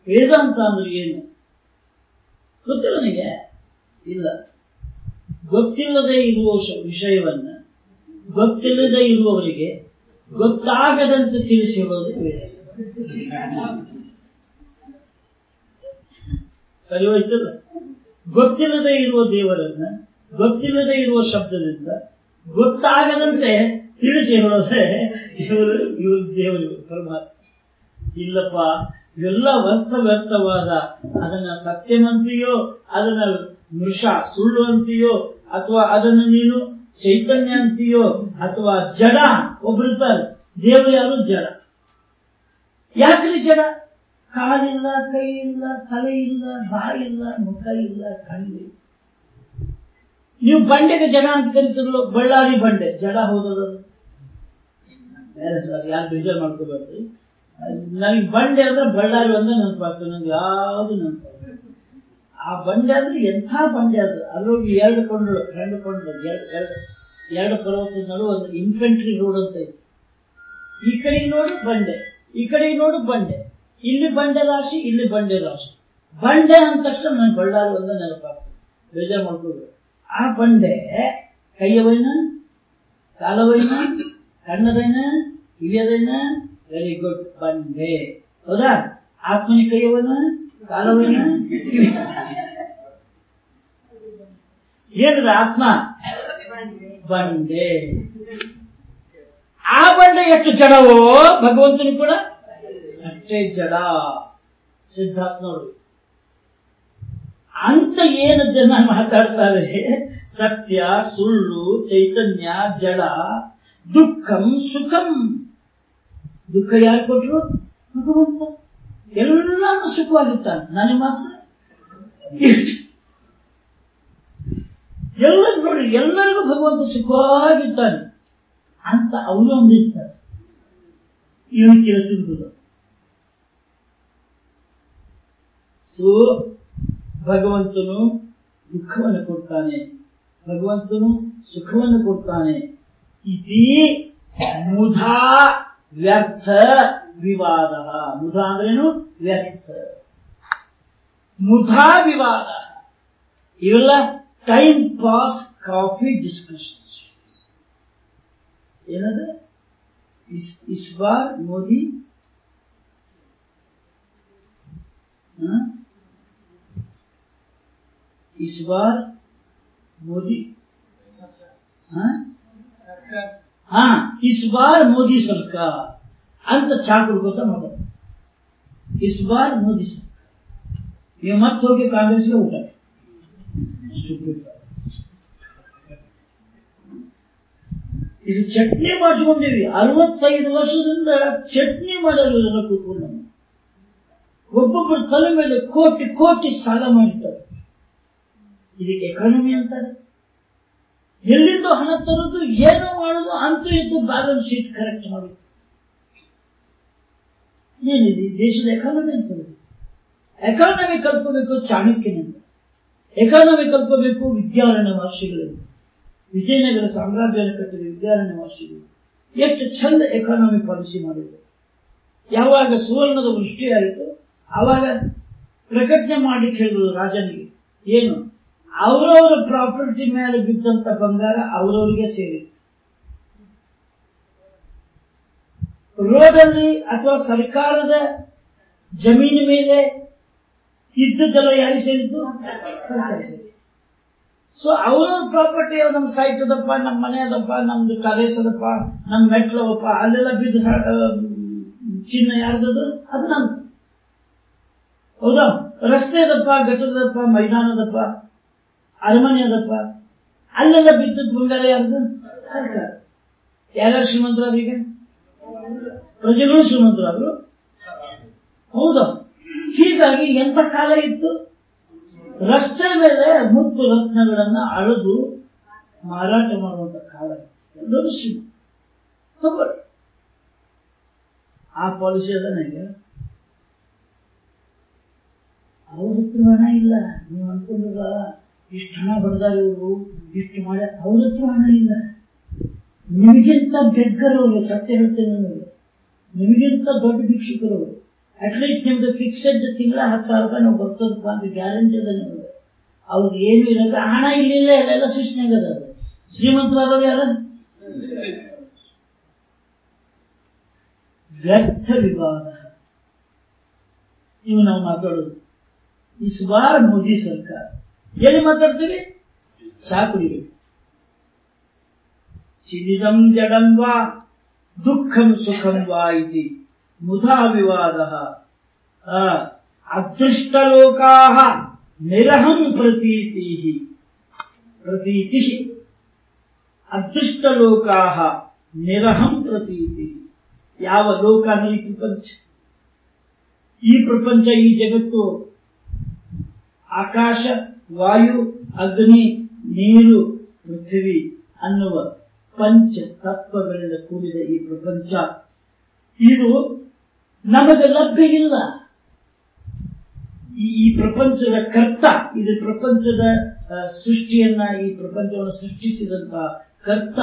ವೇದಾಂತ ಅಂದ್ರೆ ಏನು? ಗೊತ್ತಿಲ್ಲ ನನಗೆ? ಇಲ್ಲ. ಗೊತ್ತಿಲ್ಲದೆ ಇರುವ ವಿಷಯವನ್ನ, ಗೊತ್ತಿಲ್ಲದೆ ಇರುವವರಿಗೆ ಗೊತ್ತಾಗದಂತೆ ತಿಳಿಸಿ ವೇದಾಂತ ಸರಿ ಹೋಯ್ತಲ್ಲ ಗೊತ್ತಿಲ್ಲದೆ ಇರುವ ದೇವರನ್ನ, ಗೊತ್ತಿಲ್ಲದೆ ಇರುವ ಶಬ್ದದಿಂದ, ಗೊತ್ತಾಗದಂತೆ ತಿಳಿಸಿ ಹೇಳೋದ್ರೆ ಇವರು ಇವರು ದೇವರು, ಪರಮಾತ್ಮ. ಇಲ್ಲಪ್ಪ, ಇವೆಲ್ಲ ವ್ಯರ್ಥ ವ್ಯರ್ಥವಾದ, ಅದನ್ನ ಸತ್ಯನಂತೆಯೋ, ಅದನ್ನ ಮೃಷ ಸುಳ್ಳು ಅಂತೀಯೋ, ಅಥವಾ ಅದನ್ನು ನೀನು ಚೈತನ್ಯ ಅಂತೀಯೋ, ಅಥವಾ ಜಡ ಒಬ್ಬರಿರ್ತಾರೆ ದೇವರು ಯಾರು? ಜಡ. ಯಾಕ್ರಿ ಜಡ? ಕಾಲಿಲ್ಲ ಕೈ ಇಲ್ಲ ತಲೆ ಇಲ್ಲ ಬಾಯಿಲ್ಲ ಮುಖ ಇಲ್ಲ ಕಣ್ಣಿಲ್ಲ. ನೀವು ಬಂಡೆಗೆ ಜನ ಅಂತ ಕರಿತಿರಲ್ಲ, ಬಳ್ಳಾರಿ ಬಂಡೆ ಜಡ ಹೋದದ ಬೇರೆ ಸರ್, ಯಾರು ಬೇಜಾರು ಮಾಡ್ಕೋಬೇಡ್ರಿ. ನನಗೆ ಬಂಡೆ ಅಂದ್ರೆ ಬಳ್ಳಾರಿ ಒಂದೇ ನೆನಪಾಗ್ತದೆ, ನಂಗೆ ಯಾವುದು ನೆನಪಾಗ್ತದೆ. ಆ ಬಂಡೆ ಅಂದ್ರೆ ಎಂಥ ಬಂಡೆ ಅದು? ಅದ್ರೊಳಗೆ ಎರಡು ಕೊಂಡಳು ಎರಡು ಕೊಂಡಳು, ಎರಡು ಎರಡು ಎರಡು ಪರ್ವತದ ನಡುವೆ ಒಂದು ಇನ್ಫೆಂಟ್ರಿ ರೋಡ್ ಅಂತ ಇತ್ತು ಈ ಕಡೆಗೆ ನೋಡು ಬಂಡೆ, ಈ ಕಡೆಗೆ ನೋಡು ಬಂಡೆ. ಇಲ್ಲಿ ಬಂಡೆ ರಾಶಿ, ಇಲ್ಲಿ ಬಂಡೆ ರಾಶಿ. ಬಂಡೆ ಅಂದ ತಕ್ಷಣ ನಾನು ಬಳ್ಳಾರಿ ಒಂದೇ ನೆನಪಾಗ್ತದೆ. ಬೇಜಾರು ಮಾಡ್ಕೊಳ್ಬೇಕು ಆ ಬಂಡೆ ಕೈಯವೈನ, ಕಾಲವೈನ, ಕಣ್ಣದೈನ ಕಿವಿಯದೈನ ವೆರಿ ಗುಡ್ ಬಂಡೆ. ಹೌದಾ? ಆತ್ಮನಿ ಕೈಯವನ, ಕಾಲವೈನ ಏನದ ಆತ್ಮ? ಬಂಡೆ. ಆ ಬಂಡೆ ಎಷ್ಟು ಜಡವೋ ಭಗವಂತನು ಕೂಡ ಅಷ್ಟೇ ಜಡ ಸಿದ್ಧಾರ್ಥನವರು. ಅಂತ ಏನು ಜನ ಮಾತಾಡ್ತಾರೆ? ಸತ್ಯ, ಸುಳ್ಳು, ಚೈತನ್ಯ, ಜಡ, ದುಃಖಂ, ಸುಖಂ. ದುಃಖ ಯಾರು ಕೊಟ್ರು? ಭಗವಂತ. ಎಲ್ಲರೂ ಸುಖವಾಗಿರ್ತಾನೆ. ನನಗೆ ಮಾತ್ರ ಎಲ್ಲರೂ ನೋಡಿ, ಎಲ್ಲರಿಗೂ ಭಗವಂತ ಸುಖವಾಗಿರ್ತಾನೆ. ಅಂತ ಅವರು ಒಂದಿರ್ತಾರೆ ಇವನು ಕೇಳಿಸಿರುವುದಿಲ್ಲ ಸೊ ಭಗವಂತನು ದುಃಖವನ್ನು ಕೊಡ್ತಾನೆ. ಭಗವಂತನು ಸುಖವನ್ನು ಕೊಡ್ತಾನೆ. ಇತಿ ಮುಧಾ ವ್ಯರ್ಥ ವಿವಾದ. ಮುಧಾ ಅಂದ್ರೇನು? ವ್ಯರ್ಥ. ಮುಧಾ ವಿವಾದ. ಇವೆಲ್ಲ ಟೈಮ್ ಪಾಸ್ ಕಾಫಿ ಡಿಸ್ಕಷನ್ಸ್. ಏನದು? ಇಸ್ ಇಸ್ ಬಾರ್ ಮೋದಿ ಹ? इस बार मोदी हाँ हाँ इस बार मोदी सरकार ಅಂತ ಚಾ ಕುಡ್ಕೋತ ಮಾತಾಡ ಇಸ್ ಬಾರ್ ಮೋದಿ ಸರ್ಕಾರ ನೀವು ಮತ್ತೆ ಹೋಗಿ ಕಾಂಗ್ರೆಸ್ಗೆ ಊಟ Stupid. ಇದು ಚಟ್ನಿ ಮಾಡಿಸ್ಕೊಂಡಿವಿ ಅರವತ್ತೈದು ವರ್ಷದಿಂದ ಚಟ್ನಿ ಮಾಡೋರು ಇದನ್ನ ಕೂತ್ಕೊಂಡು ನಾವು. ಒಬ್ಬೊಬ್ಬರ ತಲೆ ಮೇಲೆ ಕೋಟಿ ಕೋಟಿ ಸಾಲ ಮಾಡಿದ್ದಾರೆ ಇದಕ್ಕೆ ಎಕಾನಮಿ ಅಂತಾರೆ ಎಲ್ಲಿಂದ ಹಣ ತರೋದು, ಏನೋ ಮಾಡೋದು, ಅಂತೂ ಇದ್ದು ಬ್ಯಾಲೆನ್ಸ್ ಶೀಟ್ ಕರೆಕ್ಟ್ ಮಾಡೋದು. ಏನಿದೆ? ದೇಶದ ಎಕಾನಮಿ ಅಂತ ಎಕಾನಮಿ ಕಲ್ಪಬೇಕು ಚಾಣಕ್ಯನಿಂದ ಎಕಾನಮಿ ಕಲ್ಪಬೇಕು, ವಿದ್ಯಾರಣ್ಯ ಮಹರ್ಷಿಗಳಿಂದ ವಿಜಯನಗರ ಸಾಮ್ರಾಜ್ಯವನ್ನು ಕಟ್ಟಿದ ವಿದ್ಯಾರಣ್ಯ ವಾರ್ಷಿಗಳು ಎಷ್ಟು ಚಂದ ಎಕಾನಮಿ ಪಾಲಿಸಿ ಮಾಡಿದ್ರು. ಯಾವಾಗ ಸುವರ್ಣದ ವೃಷ್ಟಿಯಾಯಿತು, ಆವಾಗ ಪ್ರಕಟಣೆ ಮಾಡಿ ಹೇಳಿದ್ರು ರಾಜನಿಗೆ, ಏನು? ಅವರವರ ಪ್ರಾಪರ್ಟಿ ಮೇಲೆ ಬಿದ್ದಂತ ಬಂಗಾರ ಅವರವರಿಗೆ ಸೇರಿತ್ತು. ರೋಡಲ್ಲಿ ಅಥವಾ ಸರ್ಕಾರದ ಜಮೀನು ಮೇಲೆ ಇದ್ದದ್ದೆಲ್ಲ ಯಾರು ಸೇರಿದ್ದು ಸೊ ಅವರವ್ರ ಪ್ರಾಪರ್ಟಿ ನಮ್ಮ ಸೈಟ್ ಅದಪ್ಪ ನಮ್ಮ ಮನೆ ಅದಪ್ಪ ನಮ್ದು ಟರೇಸ್ ಅದಪ್ಪ ನಮ್ಮ ಮೆಟ್ಲವಪ್ಪ, ಅಲ್ಲೆಲ್ಲ ಬಿದ್ದು ಚಿನ್ನ ಯಾರ್ದದು? ಅದು ನಂದು ಹೌದಾ? ರಸ್ತೆ ಅದಪ್ಪ ಘಟ್ಟದಪ್ಪ ಮೈದಾನದಪ್ಪ ಅರಮನೆ ಅದಪ್ಪ ಅಲ್ಲೆಲ್ಲ ಬಿದ್ದದ್ದು ಬಂಗಾರ ಯಾರ್ದು? ಸರ್ಕಾರ. ಯಾರ್ಯಾರು ಶ್ರೀಮಂತರಾದ್ರು ಈಗ? ಪ್ರಜೆಗಳು ಶ್ರೀಮಂತರಾದ್ರು ಹೌದಾ. ಹೀಗಾಗಿ ಎಂತ ಕಾಲ ಇತ್ತು? ರಸ್ತೆ ಮೇಲೆ ಮುತ್ತು ರತ್ನಗಳನ್ನ ಅಳೆದು ಮಾರಾಟ ಮಾಡುವಂತ ಕಾಲ ಎಲ್ಲರೂ ಶ್ರೀಮಂತ ತಗೊಳ್ಳಿ. ಆ ಪಾಲಿಸಿ ಅದ ನನಗೆ. ಅವ್ರ ಹತ್ರ ಹಣ ಇಲ್ಲ. ನೀವು ಅನ್ಕೊಂಡಿರ ಇಷ್ಟು ಹಣ ಬಡದಾರ ಇವರು ಇಷ್ಟು ಮಾಡ ಅವರತ್ರ ಹಣ ಇಲ್ಲ. ನಿಮಗಿಂತ ಬೆಗ್ಗರವರು ಸತ್ಯ ಹೇಳ್ತೇನೆ ನಾನು ನಿಮಗಿಂತ ದೊಡ್ಡ ಭಿಕ್ಷುಕರವರು ಅಟ್ಲೀಸ್ಟ್ ನಿಮ್ದು ಫಿಕ್ಸೆಡ್ ತಿಂಗಳ ಹತ್ತು ಸಾವಿರ ರೂಪಾಯಿ ನಾವು ಬರ್ತದಪ್ಪ ಅಂತ ಗ್ಯಾರಂಟಿ ಅದ ನಿಮಗೆ ಅವ್ರಿಗೆ ಏನು ಇರಲ್ಲ ಹಣ ಇಲ್ಲಿಲ್ಲ ಎಲ್ಲೆಲ್ಲ ಶಿಸ್ನಾಗ ಅದ ಶ್ರೀಮಂತರಾದವ್ರು ಯಾರ? ವ್ಯರ್ಥ ವಿವಾದ. ಇವು ನಾವು ಮಾತಾಡೋದು. ಇಸ್ ಬಾರ್ ಮೋದಿ ಸರ್ಕಾರ. ಎಲ್ಲಿ ಮಾತಾಡ್ತೀವಿ ಚಹಾ ಕುಡಿಬೇಕು ಚಿದಿದಂ ಜಡಂ ವಾ ದುಃಖಂ ಸುಖಂ ವಾ ಇತಿ ಮುಧಾ ವಿವಾದ ಅದೃಷ್ಟಲೋಕಾ ನಿರಹಂ ಪ್ರತೀತಿ ಪ್ರತೀತಿ ಅದೃಷ್ಟಲೋಕಾ ನಿರಹಂ ಪ್ರತೀತಿ ಯಾವ ಲೋಕ ಅಂದ್ರೆ ಈ ಪ್ರಪಂಚ? ಈ ಪ್ರಪಂಚ, ಈ ಜಗತ್ತು, ಆಕಾಶ ವಾಯು, ಅಗ್ನಿ, ನೀರು, ಪೃಥ್ವಿ ಅನ್ನುವ ಪಂಚ ತತ್ವಗಳಿಂದ ಕೂಡಿದ ಈ ಪ್ರಪಂಚ. ಇದು ನಮಗೆ ಲಭ್ಯ ಇಲ್ಲ. ಈ ಪ್ರಪಂಚದ ಕರ್ತ, ಇದು ಪ್ರಪಂಚದ ಸೃಷ್ಟಿಯನ್ನ, ಈ ಪ್ರಪಂಚವನ್ನು ಸೃಷ್ಟಿಸಿದಂತ ಕರ್ತ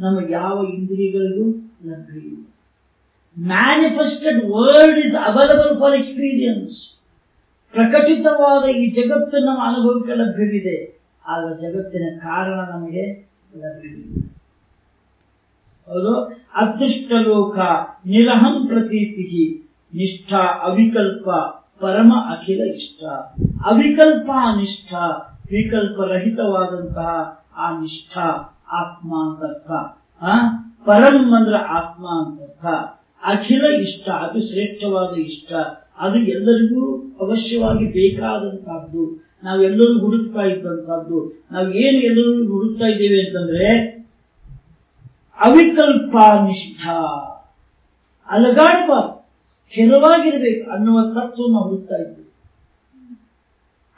ನಮಗೆ ಯಾವ ಇಂದ್ರಿಯಗಳಿಗೂ ಲಭ್ಯ ಇಲ್ಲ. Manifested world is available for experience ಪ್ರಕಟಿತವಾದ ಈ ಜಗತ್ತು ನಮ್ಮ ಅನುಭವಕ್ಕೆ ಲಭ್ಯವಿದೆ ಆಗ ಜಗತ್ತಿನ ಕಾರಣ ನಮಗೆ ಲಭ್ಯವಿಲ್ಲ. ಹೌದು? ಅದೃಷ್ಟ ಲೋಕ ನಿರಹಂ ಪ್ರತೀತಿ ನಿಷ್ಠ ಅವಿಕಲ್ಪ ಪರಮ ಅಖಿಲ ಇಷ್ಟ. ಅವಿಕಲ್ಪ ನಿಷ್ಠ ವಿಕಲ್ಪರಹಿತವಾದಂತಹ ಆ ನಿಷ್ಠ ಆತ್ಮ ಅಂತರ್ಥ. ಆ? ಪರಂ ಅಂದ್ರೆ ಆತ್ಮ ಅಂತರ್ಥ. ಅಖಿಲ ಇಷ್ಟ ಅತಿ ಶ್ರೇಷ್ಠವಾದ ಇಷ್ಟ. ಅದು ಎಲ್ಲರಿಗೂ ಅವಶ್ಯವಾಗಿ ಬೇಕಾದಂತಹದ್ದು. ನಾವೆಲ್ಲರೂ ಹುಡುಕ್ತಾ ಇದ್ದಂತಹದ್ದು. ನಾವು ಏನು ಎಲ್ಲರೂ ಹುಡುಕ್ತಾ ಇದ್ದೇವೆ ಅಂತಂದ್ರೆ ಅವಿಕಲ್ಪ ನಿಷ್ಠ ಅಲಗಾಡುವ, ಸ್ಥಿರವಾಗಿರ್ಬೇಕು ಅನ್ನುವ ತತ್ವವನ್ನು ಹುಡುಕ್ತಾ ಇದ್ದೇವೆ.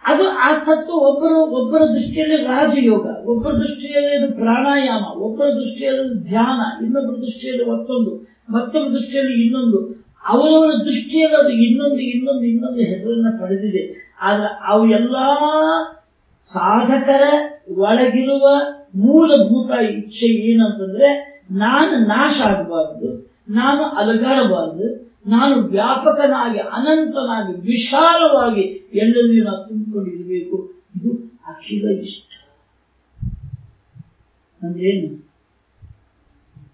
ಅದು ಆ ತತ್ವ ಒಬ್ಬರ ಒಬ್ಬರ ದೃಷ್ಟಿಯಲ್ಲಿ ರಾಜಯೋಗ, ಒಬ್ಬರ ದೃಷ್ಟಿಯಲ್ಲಿ ಅದು ಪ್ರಾಣಾಯಾಮ, ಒಬ್ಬರ ದೃಷ್ಟಿಯಲ್ಲಿ ಧ್ಯಾನ, ಇನ್ನೊಬ್ಬರ ದೃಷ್ಟಿಯಲ್ಲಿ ಮತ್ತೊಂದು ಮತ್ತೊಬ್ಬರ ದೃಷ್ಟಿಯಲ್ಲಿ ಇನ್ನೊಂದು. ಅವರವರ ದೃಷ್ಟಿಯಲ್ಲಿ ಅದು ಇನ್ನೊಂದು ಇನ್ನೊಂದು ಇನ್ನೊಂದು ಹೆಸರನ್ನ ಪಡೆದಿದೆ. ಆದ್ರೆ ಅವು ಎಲ್ಲ ಸಾಧಕರ ಒಳಗಿರುವ ಮೂಲಭೂತ ಇಚ್ಛೆ ಏನಂತಂದ್ರೆ, ನಾನು ನಾಶ ಆಗಬಾರದು, ನಾನು ಅಲಗಾಡಬಾರದು, ನಾನು ವ್ಯಾಪಕನಾಗಿ, ಅನಂತನಾಗಿ, ವಿಶಾಲವಾಗಿ ಎಲ್ಲೆಲ್ಲಿ ನಾವು ತುಂಬಿಕೊಂಡಿರಬೇಕು ಇದು ಅಖಿಲ ಇಷ್ಟ. ಅಂದ್ರೇನು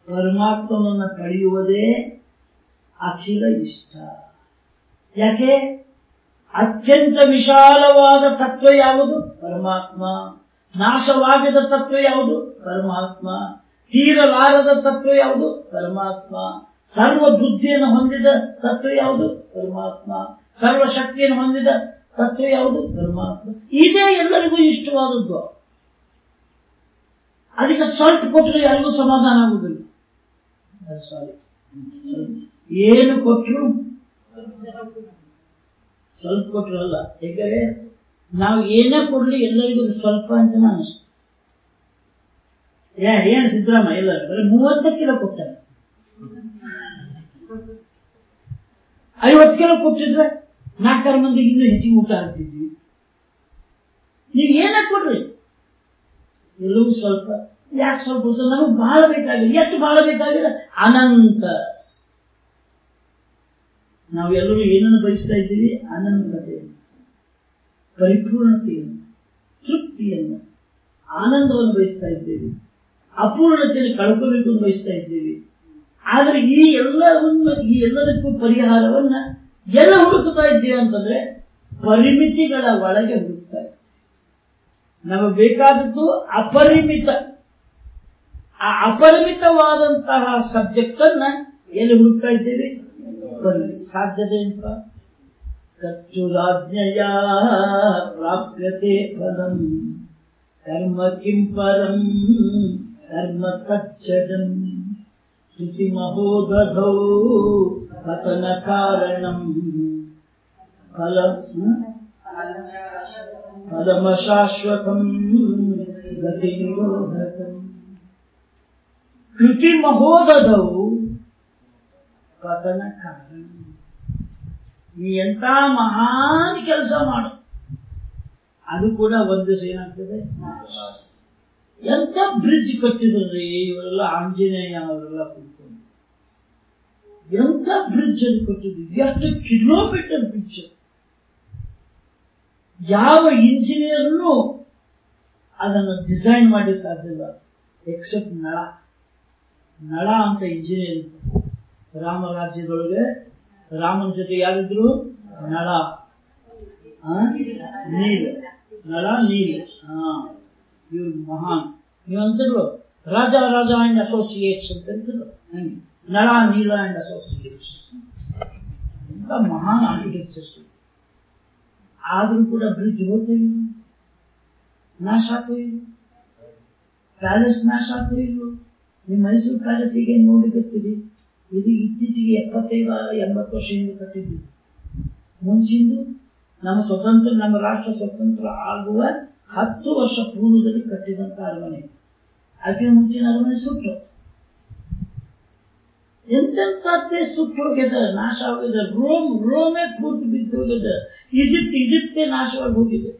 ಪರಮಾತ್ಮನನ್ನ ಪಡೆಯುವುದೇ ಅಖಿಲ ಇಷ್ಟ ಯಾಕೆ? ಅತ್ಯಂತ ವಿಶಾಲವಾದ ತತ್ವ ಯಾವುದು? ಪರಮಾತ್ಮ. ನಾಶವಾಗದ ತತ್ವ ಯಾವುದು? ಪರಮಾತ್ಮ. ತೀರಲಾರದ ತತ್ವ ಯಾವುದು? ಪರಮಾತ್ಮ. ಸರ್ವ ಬುದ್ಧಿಯನ್ನು ಹೊಂದಿದ ತತ್ವ ಯಾವುದು? ಪರಮಾತ್ಮ. ಸರ್ವ ಶಕ್ತಿಯನ್ನು ಹೊಂದಿದ ತತ್ವ ಯಾವುದು? ಪರಮಾತ್ಮ. ಇದೇ ಎಲ್ಲರಿಗೂ ಇಷ್ಟವಾದದ್ದು. ಅದಕ್ಕೆ ಸ್ವಲ್ಪ ಕೊಟ್ಟರೆ ಯಾರಿಗೂ ಸಮಾಧಾನ ಆಗುವುದಿಲ್ಲ. ಸಾರಿ ಏನು ಕೊಟ್ಟರು ಸ್ವಲ್ಪ ಕೊಟ್ಟರಲ್ಲ ಯಾಕಂದ್ರೆ ನಾವು ಏನೇ ಕೊಡ್ಲಿ ಎಲ್ಲರಿಗೂ ಸ್ವಲ್ಪ ಅಂತ ಅನಿಸ್ತು ಏನು ಸಿದ್ದರಾಮ ಎಲ್ಲ ಬರೀ ಮೂವತ್ತು ಕಿಲೋ ಕೊಟ್ಟಾರೆ. ಐವತ್ತು ಕಿಲೋ ಕೊಟ್ಟಿದ್ರೆ ನಾಲ್ಕಾರು ಮಂದಿಗೆ ಇನ್ನೂ ಹೆಚ್ಚಿಗೆ ಊಟ ಹಾಕ್ತಿದ್ವಿ. ನೀವು ಏನೇ ಕೊಡ್ರಿ? ಎಲ್ಲವೂ ಸ್ವಲ್ಪ. ಯಾಕೆ ಸ್ವಲ್ಪ? ನಮಗೆ ಬಹಳ ಬೇಕಾಗಿಲ್ಲ ಎಷ್ಟು ಬಹಳ ಬೇಕಾಗಿಲ್ಲ ಅನಂತ. ನಾವೆಲ್ಲರೂ ಏನನ್ನು ಬಯಸ್ತಾ ಇದ್ದೀವಿ? ಆನಂದತೆಯನ್ನು, ಪರಿಪೂರ್ಣತೆಯನ್ನು, ತೃಪ್ತಿಯನ್ನು, ಆನಂದವನ್ನು ಬಯಸ್ತಾ ಇದ್ದೀವಿ. ಅಪೂರ್ಣತೆಯನ್ನು ಕಳ್ಕೋಬೇಕು ಅಂತ ಬಯಸ್ತಾ ಇದ್ದೇವೆ. ಆದರೆ ಈ ಎಲ್ಲವನ್ನು, ಈ ಎಲ್ಲದಕ್ಕೂ ಪರಿಹಾರವನ್ನ ಎಲ್ಲ ಹುಡುಕ್ತಾ ಇದ್ದೀವಿ ಅಂತಂದ್ರೆ ಪರಿಮಿತಿಗಳ ಒಳಗೆ ಹುಡುಕ್ತಾ ಇದ್ದೇವೆ. ನಮಗೆ ಬೇಕಾದದ್ದು ಅಪರಿಮಿತ, ಆ ಅಪರಿಮಿತವಾದಂತಹ ಸಬ್ಜೆಕ್ಟ್ ಅನ್ನ ಎಲ್ಲಿ ಹುಡುಕ್ತಾ ಇದ್ದೇವೆ? ಪರಿಮಿತ ಸಾಧ್ಯತೆ ಅಂತ ಕರ್ತುರಾಜ್ಞೆಯ ಪ್ರಾಪ್ಯತೆ ಫಲಂ ಕರ್ಮ ಕಿಂ ಪರಂ ಕರ್ಮ ತಚ್ಚಡಂ ಶ್ರುತಿ ಮಹೋದಧೌ ಪತನ ಕಾರಣಂ ಫಲ ಫಲಮ ಶಾಶ್ವತಂ ಗತಿ ನಿರೋಧಕಂ ಕೃತಿ ಮಹೋದಧವು ಪತನ ಕಾರಣ ನೀ ಎಂತ ಮಹಾನ್ ಕೆಲಸ ಮಾಡು. ಅದು ಕೂಡ ಒಂದು ಏನಾಗ್ತದೆ ಎಂತ ಬ್ರಿಡ್ಜ್ ಕಟ್ಟಿದ್ರಿ ಇವರೆಲ್ಲ ಆಂಜನೇಯ ಅವರೆಲ್ಲ ಕೂತ್ಕೊಂಡು. ಎಂತ ಬ್ರಿಡ್ಜ್ ಅದು ಕಟ್ಟಿದ್ರು? ಎಷ್ಟು ಕಿಲೋಮೀಟರ್ ಬ್ರಿಡ್ಜ್ ಯಾವ ಇಂಜಿನಿಯರ್ನು ಅದನ್ನು ಡಿಸೈನ್ ಮಾಡಿ ಸಾಧ್ಯವಿಲ್ಲ. ಎಕ್ಸೆಪ್ಟ್ ನಳ. ನಳ ಅಂತ ಇಂಜಿನಿಯರ್ ರಾಮ ರಾಜ್ಯದೊಳಗೆ ರಾಮನ ಜೊತೆ ಯಾರಿದ್ರು? ನಳ? ನೀಲ್. ನಳ, ನೀಲ್. ಹಾ. ಇವ್ರು ಮಹಾನ್. ನೀವಂತಿದ್ರು ರಾಜ ರಾಜ ಅಂಡ್ ಅಸೋಸಿಯೇಟ್ಸ್ ಅಂತ ಹಂಗೆ. ನಳ, ನೀಲ ಅಂಡ್ ಅಸೋಸಿಯೇಟ್ಸ್ ಎಂತ ಮಹಾನ್ ಆರ್ಕಿಟೆಕ್ಚರ್ಸ್ ಆದ್ರೂ ಕೂಡ ಬ್ರಿಜ್ ಹೋತೋ ಇಲ್ಲ. ನಾಶ ಆತೋ ಇಲ್ಲ. ಪ್ಯಾಲೇಸ್ ನಾಶ ಇಲ್ವೋ ನಿಮ್ಮ ಮೈಸೂರು ಪ್ಯಾಲೇಸ್ ಈಗ ನೋಡಿಕತ್ತೀರಿ ಇದು ಇತ್ತೀಚೆಗೆ ಎಪ್ಪತ್ತೈದು ಎಂಬತ್ತು ವರ್ಷದಿಂದ ಕಟ್ಟಿದ್ದೀವಿ ಮುಂಚಿಂದು ನಮ್ಮ ಸ್ವತಂತ್ರ, ನಮ್ಮ ರಾಷ್ಟ್ರ ಸ್ವತಂತ್ರ ಆಗುವ ಹತ್ತು ವರ್ಷ ಪೂರ್ವದಲ್ಲಿ ಕಟ್ಟಿದಂತ ಅರಮನೆ. ಅದಕ್ಕೆ ಮುಂಚಿನ ಅರಮನೆ ಸುಟ್ಟು. ಸುಟ್ಟು ಹೋಗ್ಯದ ನಾಶ ಆಗಿದೆ ರೋಮ್, ರೋಮೇ ಪೂರ್ತಿ ಬಿದ್ದು ಹೋಗಿದೆ ಈಜಿಪ್ಟ್ ಈಜಿಪ್ಟೇ ನಾಶವಾಗಿ ಹೋಗಿದೆ.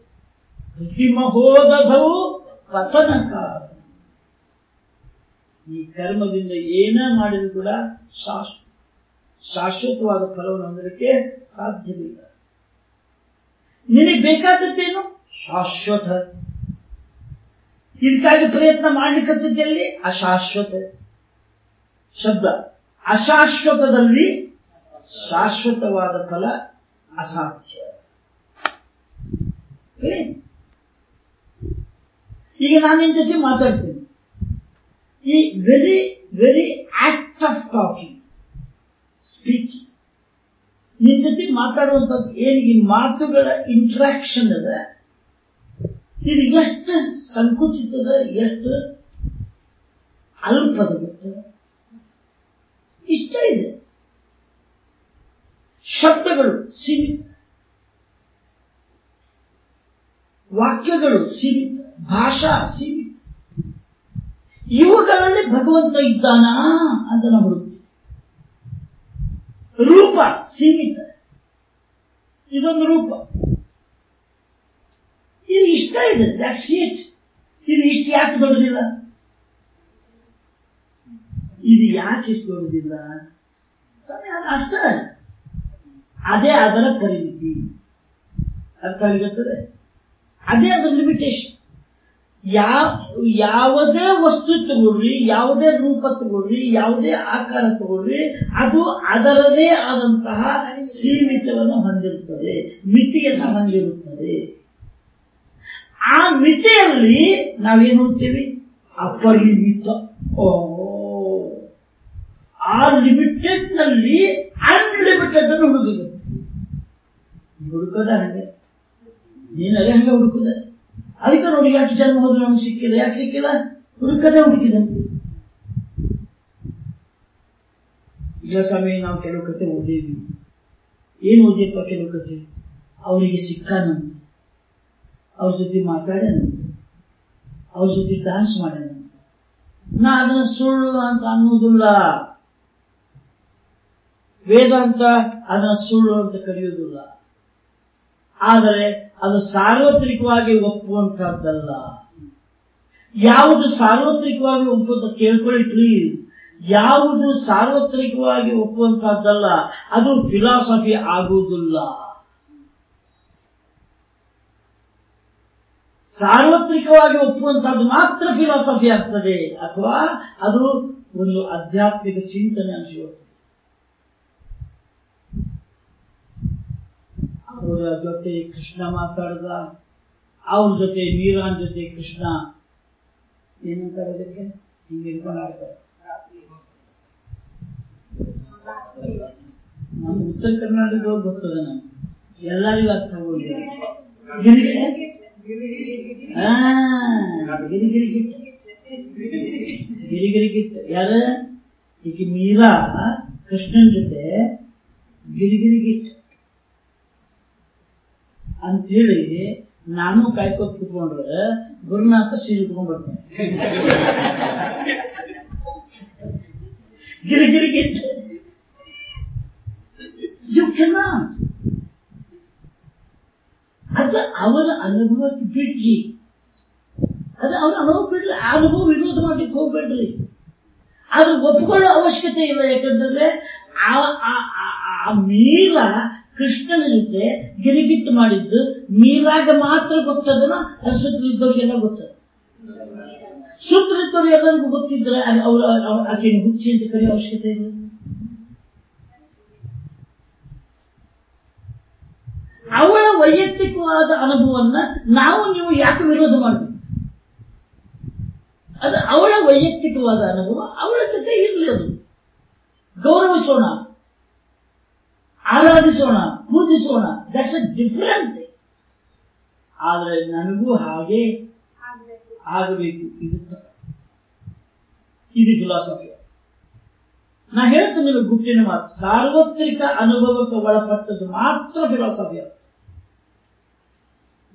ಕೃತಿಮ ಹೋದವು ಪತನ ಕಾಲ ಈ ಕರ್ಮದಿಂದ ಏನೇ ಮಾಡಿದ್ರು ಕೂಡ ಶಾಶ್ವ ಶಾಶ್ವತವಾದ ಫಲವನ್ನು ಹೊಂದಲಿಕ್ಕೆ ಸಾಧ್ಯವಿಲ್ಲ. ನಿನಗೆ ಬೇಕಾದದ್ದೇನು? ಶಾಶ್ವತ. ಇದಕ್ಕಾಗಿ ಪ್ರಯತ್ನ ಮಾಡ್ಲಿಕ್ಕಂತದ್ದಲ್ಲಿ ಅಶಾಶ್ವತ. ಶಬ್ದ. ಅಶಾಶ್ವತದಲ್ಲಿ ಶಾಶ್ವತವಾದ ಫಲ ಅಸಾಧ್ಯ. ಈಗ ನಾನು ನಿನ್ ಜೊತೆ ಮಾತಾಡ್ತೀನಿ. ಈ very very act of talking speaking ನಿನ್ ಜೊತೆ ಮಾತಾಡುವಂಥದ್ದು ಏನು? ಈ ಮಾತುಗಳ ಇಂಟ್ರಾಕ್ಷನ್ ಅದ. ಇದು ಎಷ್ಟು ಸಂಕುಚಿತದ, ಎಷ್ಟು ಅಲ್ಪದ ಗೊತ್ತದ ಇಷ್ಟ ಇದೆ. ಶಬ್ದಗಳು ಸೀಮಿತ. ವಾಕ್ಯಗಳು ಸೀಮಿತ. ಭಾಷಾ ಸೀಮಿತ. ಇವುಗಳಲ್ಲಿ ಭಗವಂತ ಇದ್ದಾನಾ? ಅಂತ ನಾವು ಹುಡುಕ್ತೀವಿ ರೂಪ ಸೀಮಿತ. ಇದೊಂದು ರೂಪ. ಇದು ಇಷ್ಟ ಇದೆ. ದಟ್ಸ್ ಇಟ್ ಇದು ಇಷ್ಟು ಯಾಕೆ ದೊಡ್ಡದಿಲ್ಲ? ಇದು ಯಾಕೆ ಇಷ್ಟು ದೊಡ್ಡದಿಲ್ಲ? ಸಮಯ ಅಷ್ಟ. ಅದೇ ಅದರ ಪರಿಮಿತಿ. ಅರ್ಥ ಆಗಿರುತ್ತದೆ? ಅದೇ ಅದರ ಲಿಮಿಟೇಷನ್ ಯಾವ, ಯಾವುದೇ ವಸ್ತು ತಗೊಳ್ಳಿ ಯಾವುದೇ ರೂಪ ತಗೊಳ್ಳಿ ಯಾವುದೇ ಆಕಾರ ತಗೊಳ್ರಿ, ಅದು ಅದರದೇ ಆದಂತಹ ಸೀಮಿತವನ್ನು ಹೊಂದಿರುತ್ತದೆ, ಮಿತಿಯನ್ನು ಹೊಂದಿರುತ್ತದೆ. ಆ ಮಿತಿಯಲ್ಲಿ ನಾವೇನು ನೋಡ್ತೀವಿ ಅಪರಿಮಿತ. ಓ, ಆ ಲಿಮಿಟೆಡ್ನಲ್ಲಿ ಅನ್ಲಿಮಿಟೆಡ್ ಅನ್ನು ಹುಡುಕಬೇಕು ಹುಡುಕೋದ ಹಾಗೆ. ನೀನಲ್ಲೇ ಹಂಗೆ ಹುಡುಕುದ. ಅದಕ್ಕೆ ನೋಡಿ ಯಾಕೆ ಜನ್ಮ ಹೋದ್ರು ನಮ್ಗೆ ಸಿಕ್ಕಿಲ್ಲ, ಯಾಕೆ ಸಿಕ್ಕಿಲ್ಲ? ಹುಡುಕದೇ ಹುಡುಕಿದಂತೆ ಈಗ ಸಮಯ ನಾವು ಕೆಲವು ಕತೆ ಓದೇವಿ ಏನು ಓದಿಯಪ್ಪ ಕೆಲವು ಕತೆ? ಅವರಿಗೆ ಸಿಕ್ಕಾನಂತ ಅವ್ರ ಜೊತೆ ಮಾತಾಡ್ಯಾನಂತ ಅವ್ರ ಜೊತೆ ಡಾನ್ಸ್ ಮಾಡ್ಯಾನಂತ ನಾ ಅದನ್ನ ಸುಳ್ಳು ಅಂತ ಅನ್ನೋದಿಲ್ಲ. ವೇದಾಂತ ಅದನ್ನ ಸುಳ್ಳು ಅಂತ ಕರೆಯುವುದಿಲ್ಲ ಆದರೆ ಅದು ಸಾರ್ವತ್ರಿಕವಾಗಿ ಒಪ್ಪುವಂತಹದ್ದಲ್ಲ. ಯಾವುದು ಸಾರ್ವತ್ರಿಕವಾಗಿ ಒಪ್ಪುವಂತ ಕೇಳ್ಕೊಳ್ಳಿ ಪ್ಲೀಸ್ ಯಾವುದು ಸಾರ್ವತ್ರಿಕವಾಗಿ ಒಪ್ಪುವಂತಹದ್ದಲ್ಲ, ಅದು ಫಿಲಾಸಫಿ ಆಗುವುದಿಲ್ಲ. ಸಾರ್ವತ್ರಿಕವಾಗಿ ಒಪ್ಪುವಂತಹದ್ದು ಮಾತ್ರ ಫಿಲಾಸಫಿ ಆಗ್ತದೆ, ಅಥವಾ ಅದು ಒಂದು ಆಧ್ಯಾತ್ಮಿಕ ಚಿಂತನೆ ಅನಿಸಿಕೊಳ್ಳುತ್ತದೆ ಜೊತೆ ಕೃಷ್ಣ ಮಾತಾಡ್ದ, ಅವ್ರ ಜೊತೆ ಮೀರಾನ್ ಜೊತೆ ಕೃಷ್ಣ. ಏನಂತಾರೆ ಅದಕ್ಕೆ? ಹಿಂಗೆ ನಮ್ಮ ಉತ್ತರ ಕರ್ನಾಟಕದವ್ರು ಗೊತ್ತದ ನಮ್ಗೆ ಎಲ್ಲರಿಗೂ ಅರ್ಥ ಆಗೋದಿಲ್ಲ ಗಿರಿಗಿರಿ ಗಿರಿಗಿರಿ ಗಿಟ್ಟ ಯಾರ? ಈಗ ಮೀರಾ, ಕೃಷ್ಣನ್ ಜೊತೆ ಗಿರಿಗಿರಿ ಅಂಥೇಳಿ ನಾನು ಕಾಯ್ಕೋತ್ ಕುತ್ಕೊಂಡ್ರೆ ಗುರುನಾಥ ಸೀರೆ ಇಟ್ಕೊಂಡ್ ಬರ್ತಾನೆ. ಗಿರಿಗಿರಿ ಯು ಕೆನಾಟ್ ಅದು ಅವರ ಅನುಭವಕ್ಕೆ ಬಿಡ್ರಿ. ಅದು ಅವರ ಅನುಭವ ಬಿಡ್ರಿ. ಆ ಅನುಭವ ವಿರೋಧ ಮಾಡ್ಲಿಕ್ಕೆ ಹೋಗ್ಬೇಡ್ರಿ. ಅದು ಒಪ್ಕೊಳ್ಳೋ ಅವಶ್ಯಕತೆ ಇಲ್ಲ ಯಾಕಂದ್ರೆ ಆ, ಆ- ಆ- ಆ ಕೃಷ್ಣನ ಜೊತೆ ಗಿರಿಗಿಟ್ಟು ಮಾಡಿದ್ದು ಮೀರಾಗ ಮಾತ್ರ ಗೊತ್ತದನ ಅದು ಸುತ್ತಲಿದ್ದವ್ರಿಗೆಲ್ಲ ಗೊತ್ತದ ಸುತ್ತಲಿದ್ದವ್ರು ಎಲ್ಲರಿಗೂ ಗೊತ್ತಿದ್ರೆ ಅವರು ಆಕೆ ಹುಚ್ಚಿ ಅಂತ ಕರೆಯೋ ಅವಶ್ಯಕತೆ ಇಲ್ಲ. ಅವಳ ವೈಯಕ್ತಿಕವಾದ ಅನುಭವವನ್ನ ನಾವು ನೀವು ಯಾಕೆ ವಿರೋಧ ಮಾಡಬೇಕು? ಅದು ಅವಳ ವೈಯಕ್ತಿಕವಾದ ಅನುಭವ ಅವಳ ಜೊತೆ ಇರಲಿ ಅದು. ಗೌರವಿಸೋಣ. ಆರಾಧಿಸೋಣ, ಪೂಜಿಸೋಣ. ದಟ್ಸ್ ಅ ಡಿಫರೆಂಟ್ ಆದರೆ ನನಗೂ ಹಾಗೆ ಆಗಬೇಕು. ಇದು. ಇದು ಫಿಲಾಸಫಿ ನಾ ಹೇಳ್ತೇನೆ ನಿಮಗೆ ಗುಟ್ಟಿನ ಮಾತು. ಸಾರ್ವತ್ರಿಕ ಅನುಭವಕ್ಕೆ ಒಳಪಟ್ಟದ್ದು ಮಾತ್ರ ಫಿಲಾಸಫಿ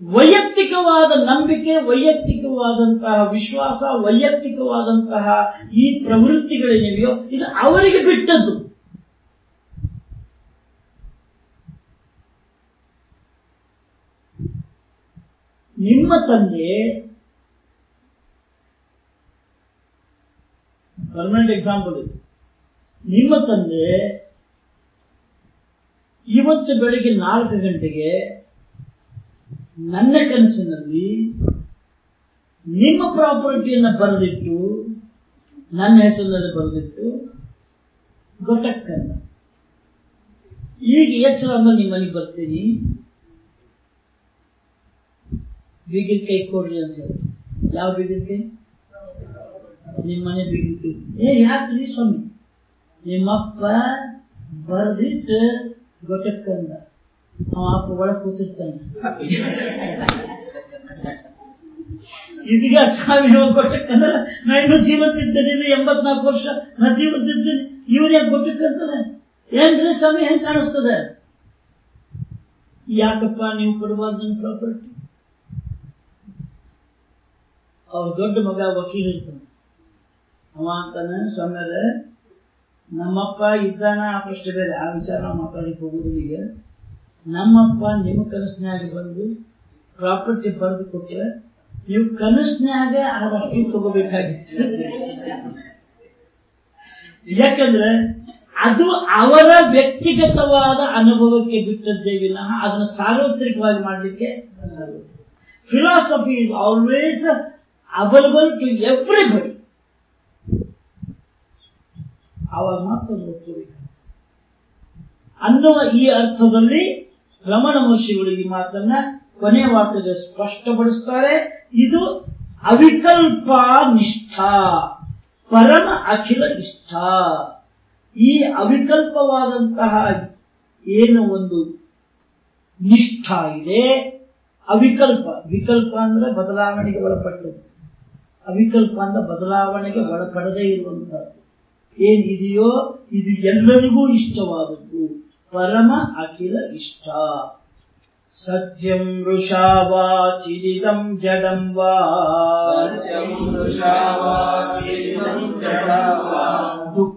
ವೈಯಕ್ತಿಕವಾದ ನಂಬಿಕೆ, ವೈಯಕ್ತಿಕವಾದಂತಹ ವಿಶ್ವಾಸ, ವೈಯಕ್ತಿಕವಾದಂತಹ ಈ ಪ್ರವೃತ್ತಿಗಳೇನಿವೆಯೋ, ಇದು ಅವರಿಗೆ ಬಿಟ್ಟದ್ದು. ನಿಮ್ಮ ತಂದೆ ಪರ್ಮನೆಂಟ್ ಎಕ್ಸಾಂಪಲ್ ಇದು ನಿಮ್ಮ ತಂದೆ ಇವತ್ತು ಬೆಳಿಗ್ಗೆ ನಾಲ್ಕು ಗಂಟೆಗೆ ನನ್ನ ಕನಸಿನಲ್ಲಿ ನಿಮ್ಮ ಪ್ರಾಪರ್ಟಿಯನ್ನು ಬರೆದಿಟ್ಟು, ನನ್ನ ಹೆಸರಿನಲ್ಲಿ ಬರೆದಿಟ್ಟು ಗೊಟ್ಟಕ್ಕಂದ ಈಗ ಎಚ್ಚರ ಅಂದ್ರೆ ಬರ್ತೀನಿ. ಬೀಗಿನ ಕೈ ಕೊಡ್ರಿ ಅಂತ ಹೇಳಿ ಯಾವ ಬೀಗಿನ ಕೈ ನಿಮ್ಮ ಮನೆ ಬೀಗಿನ ಕೈ ಏ ಯಾಕ್ರಿ ಸ್ವಾಮಿ ನಿಮ್ಮಪ್ಪ ಬರೆದಿಟ್ಟು ಗೊಟ್ಟಕ್ಕಂದ ಅವ ಅಪ್ಪ ಒಳಗೆ ಕೂತಿರ್ತಾನೆ ಇದೀಗ ಸ್ವಾಮಿ ಅವ ಗೊಟ್ಟಕ್ಕಂದ್ರ ನಾ ಇನ್ನೂ ಜೀವಂತಿದ್ದೇನೆ ಇನ್ನು ಎಂಬತ್ನಾಲ್ಕು ವರ್ಷ ನಾ ಜೀವಂತಿದ್ದೇನೆ ಇವನ್ ಯಾಕೆ ಗೊಟ್ಟಕ್ಕಂತಾನೆ ಏನ್ರಿ ಸ್ವಾಮಿ ಹೆಂಗ್ ಕಾಣಿಸ್ತದೆ ಯಾಕಪ್ಪ ನೀವು ಕೊಡಬಾರ್ದು ನನ್ನ ಪ್ರಾಪರ್ಟಿ ಅವ್ರ ದೊಡ್ಡ ಮಗ ವಕೀಲ ಇರ್ತಾನೆ. ಅವ ಅಂತಾನೆ ಸಣ್ಣದ ನಮ್ಮಪ್ಪ ಇದ್ದಾನ ಆ ಪ್ರಶ್ನೆ ಬೇರೆ ಆ ವಿಚಾರ ನಾವು ಮಾತಾಡಲಿಕ್ಕೆ ಹೋಗುದಿಲ್ಲ ನಮ್ಮಪ್ಪ ನಿಮ್ಮ ಕನಸಿನಾಗ ಬಂದು ಪ್ರಾಪರ್ಟಿ ಬರೆದು ಕೊಟ್ರೆ ನೀವು ಕನಸ್ನ್ಯಾಗ ಆದಷ್ಟು ತಗೋಬೇಕಾಗಿತ್ತು. ಯಾಕಂದ್ರೆ ಅದು ಅವರ ವ್ಯಕ್ತಿಗತವಾದ ಅನುಭವಕ್ಕೆ ಬಿಟ್ಟದ್ದೇ ವಿನಃ ಅದನ್ನು ಸಾರ್ವತ್ರಿಕವಾಗಿ ಮಾಡಲಿಕ್ಕೆ philosophy is always available to everybody. ಅವಾಗ ಮಾತ್ರ ನೋಡ್ಕೋಬೇಕು. ಅನ್ನುವ ಈ ಅರ್ಥದಲ್ಲಿ ರಮಣ ಮಹರ್ಷಿಗಳು ಈ ಮಾತನ್ನ ಕೊನೆ ವಾಕ್ಯದ ಸ್ಪಷ್ಟಪಡಿಸ್ತಾರೆ. ಇದು ಅವಿಕಲ್ಪ ನಿಷ್ಠ ಪರಮ ಅಖಿಲ ಇಷ್ಟ ಈ ಅವಿಕಲ್ಪವಾದಂತಹ ಏನು ಒಂದು ನಿಷ್ಠ ಇದೆ? ಅವಿಕಲ್ಪ, ವಿಕಲ್ಪ ಅಂದ್ರೆ ಬದಲಾವಣೆಗೆ ಒಳಪಟ್ಟದ್ದು. ಅವಿಕಲ್ಪಾಂತ ಬದಲಾವಣೆಗೆ ಒಳಪಡದೇ ಇರುವಂತಹದ್ದು ಏನಿದೆಯೋ ಇದು ಎಲ್ಲರಿಗೂ ಇಷ್ಟವಾದದ್ದು. ಪರಮ ಅಖಿಲ ಇಷ್ಟ. ಸತ್ಯಂ ವೃಷಾವಾ ಚಿರಿದಂ ಜಡಂ ಸತ್ಯಂ ವೃಷಾವಾ ಚಿರಿದಂ ಜಡಂ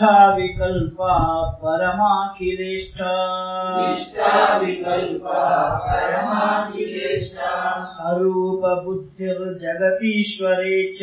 निष्ठा विकल्पा परमाखिलेष्ठा। बुद्धिर्जगतीश्वरे च।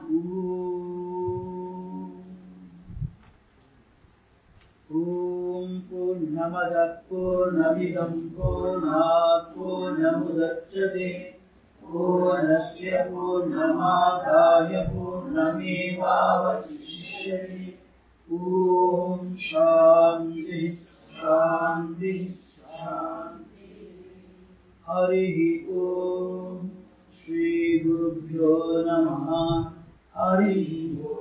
ॐ पूर्णमदः पूर्णमिदं पूर्णात् पूर्णमुदच्यते पूर्णस्य पूर्णमादाय पूर्णमेवावशिष्यते। ॐ शान्तिः शान्तिः शान्तिः। हरिः ॐ श्रीगुरुभ्यो नमः हरिः ॐ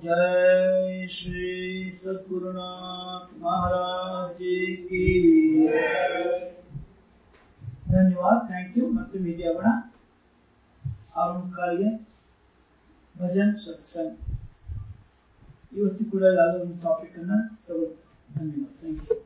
जय श्री सद्गुरुनाथ महाराज की ಧನ್ಯವಾದ ಥ್ಯಾಂಕ್ ಯು ಮತ್ತೆ ಭೇಟಿ ಆಗೋಣ ಆರು ಕಾಲಿಗೆ ಭಜನ್ ಸತ್ಸಂಗ್ ಇವತ್ತು ಕೂಡ ಯಾವುದೋ ಒಂದು ಟಾಪಿಕ್ ಅನ್ನ ತಗೊಳ್ತೀವಿ ಧನ್ಯವಾದ ಥ್ಯಾಂಕ್ ಯು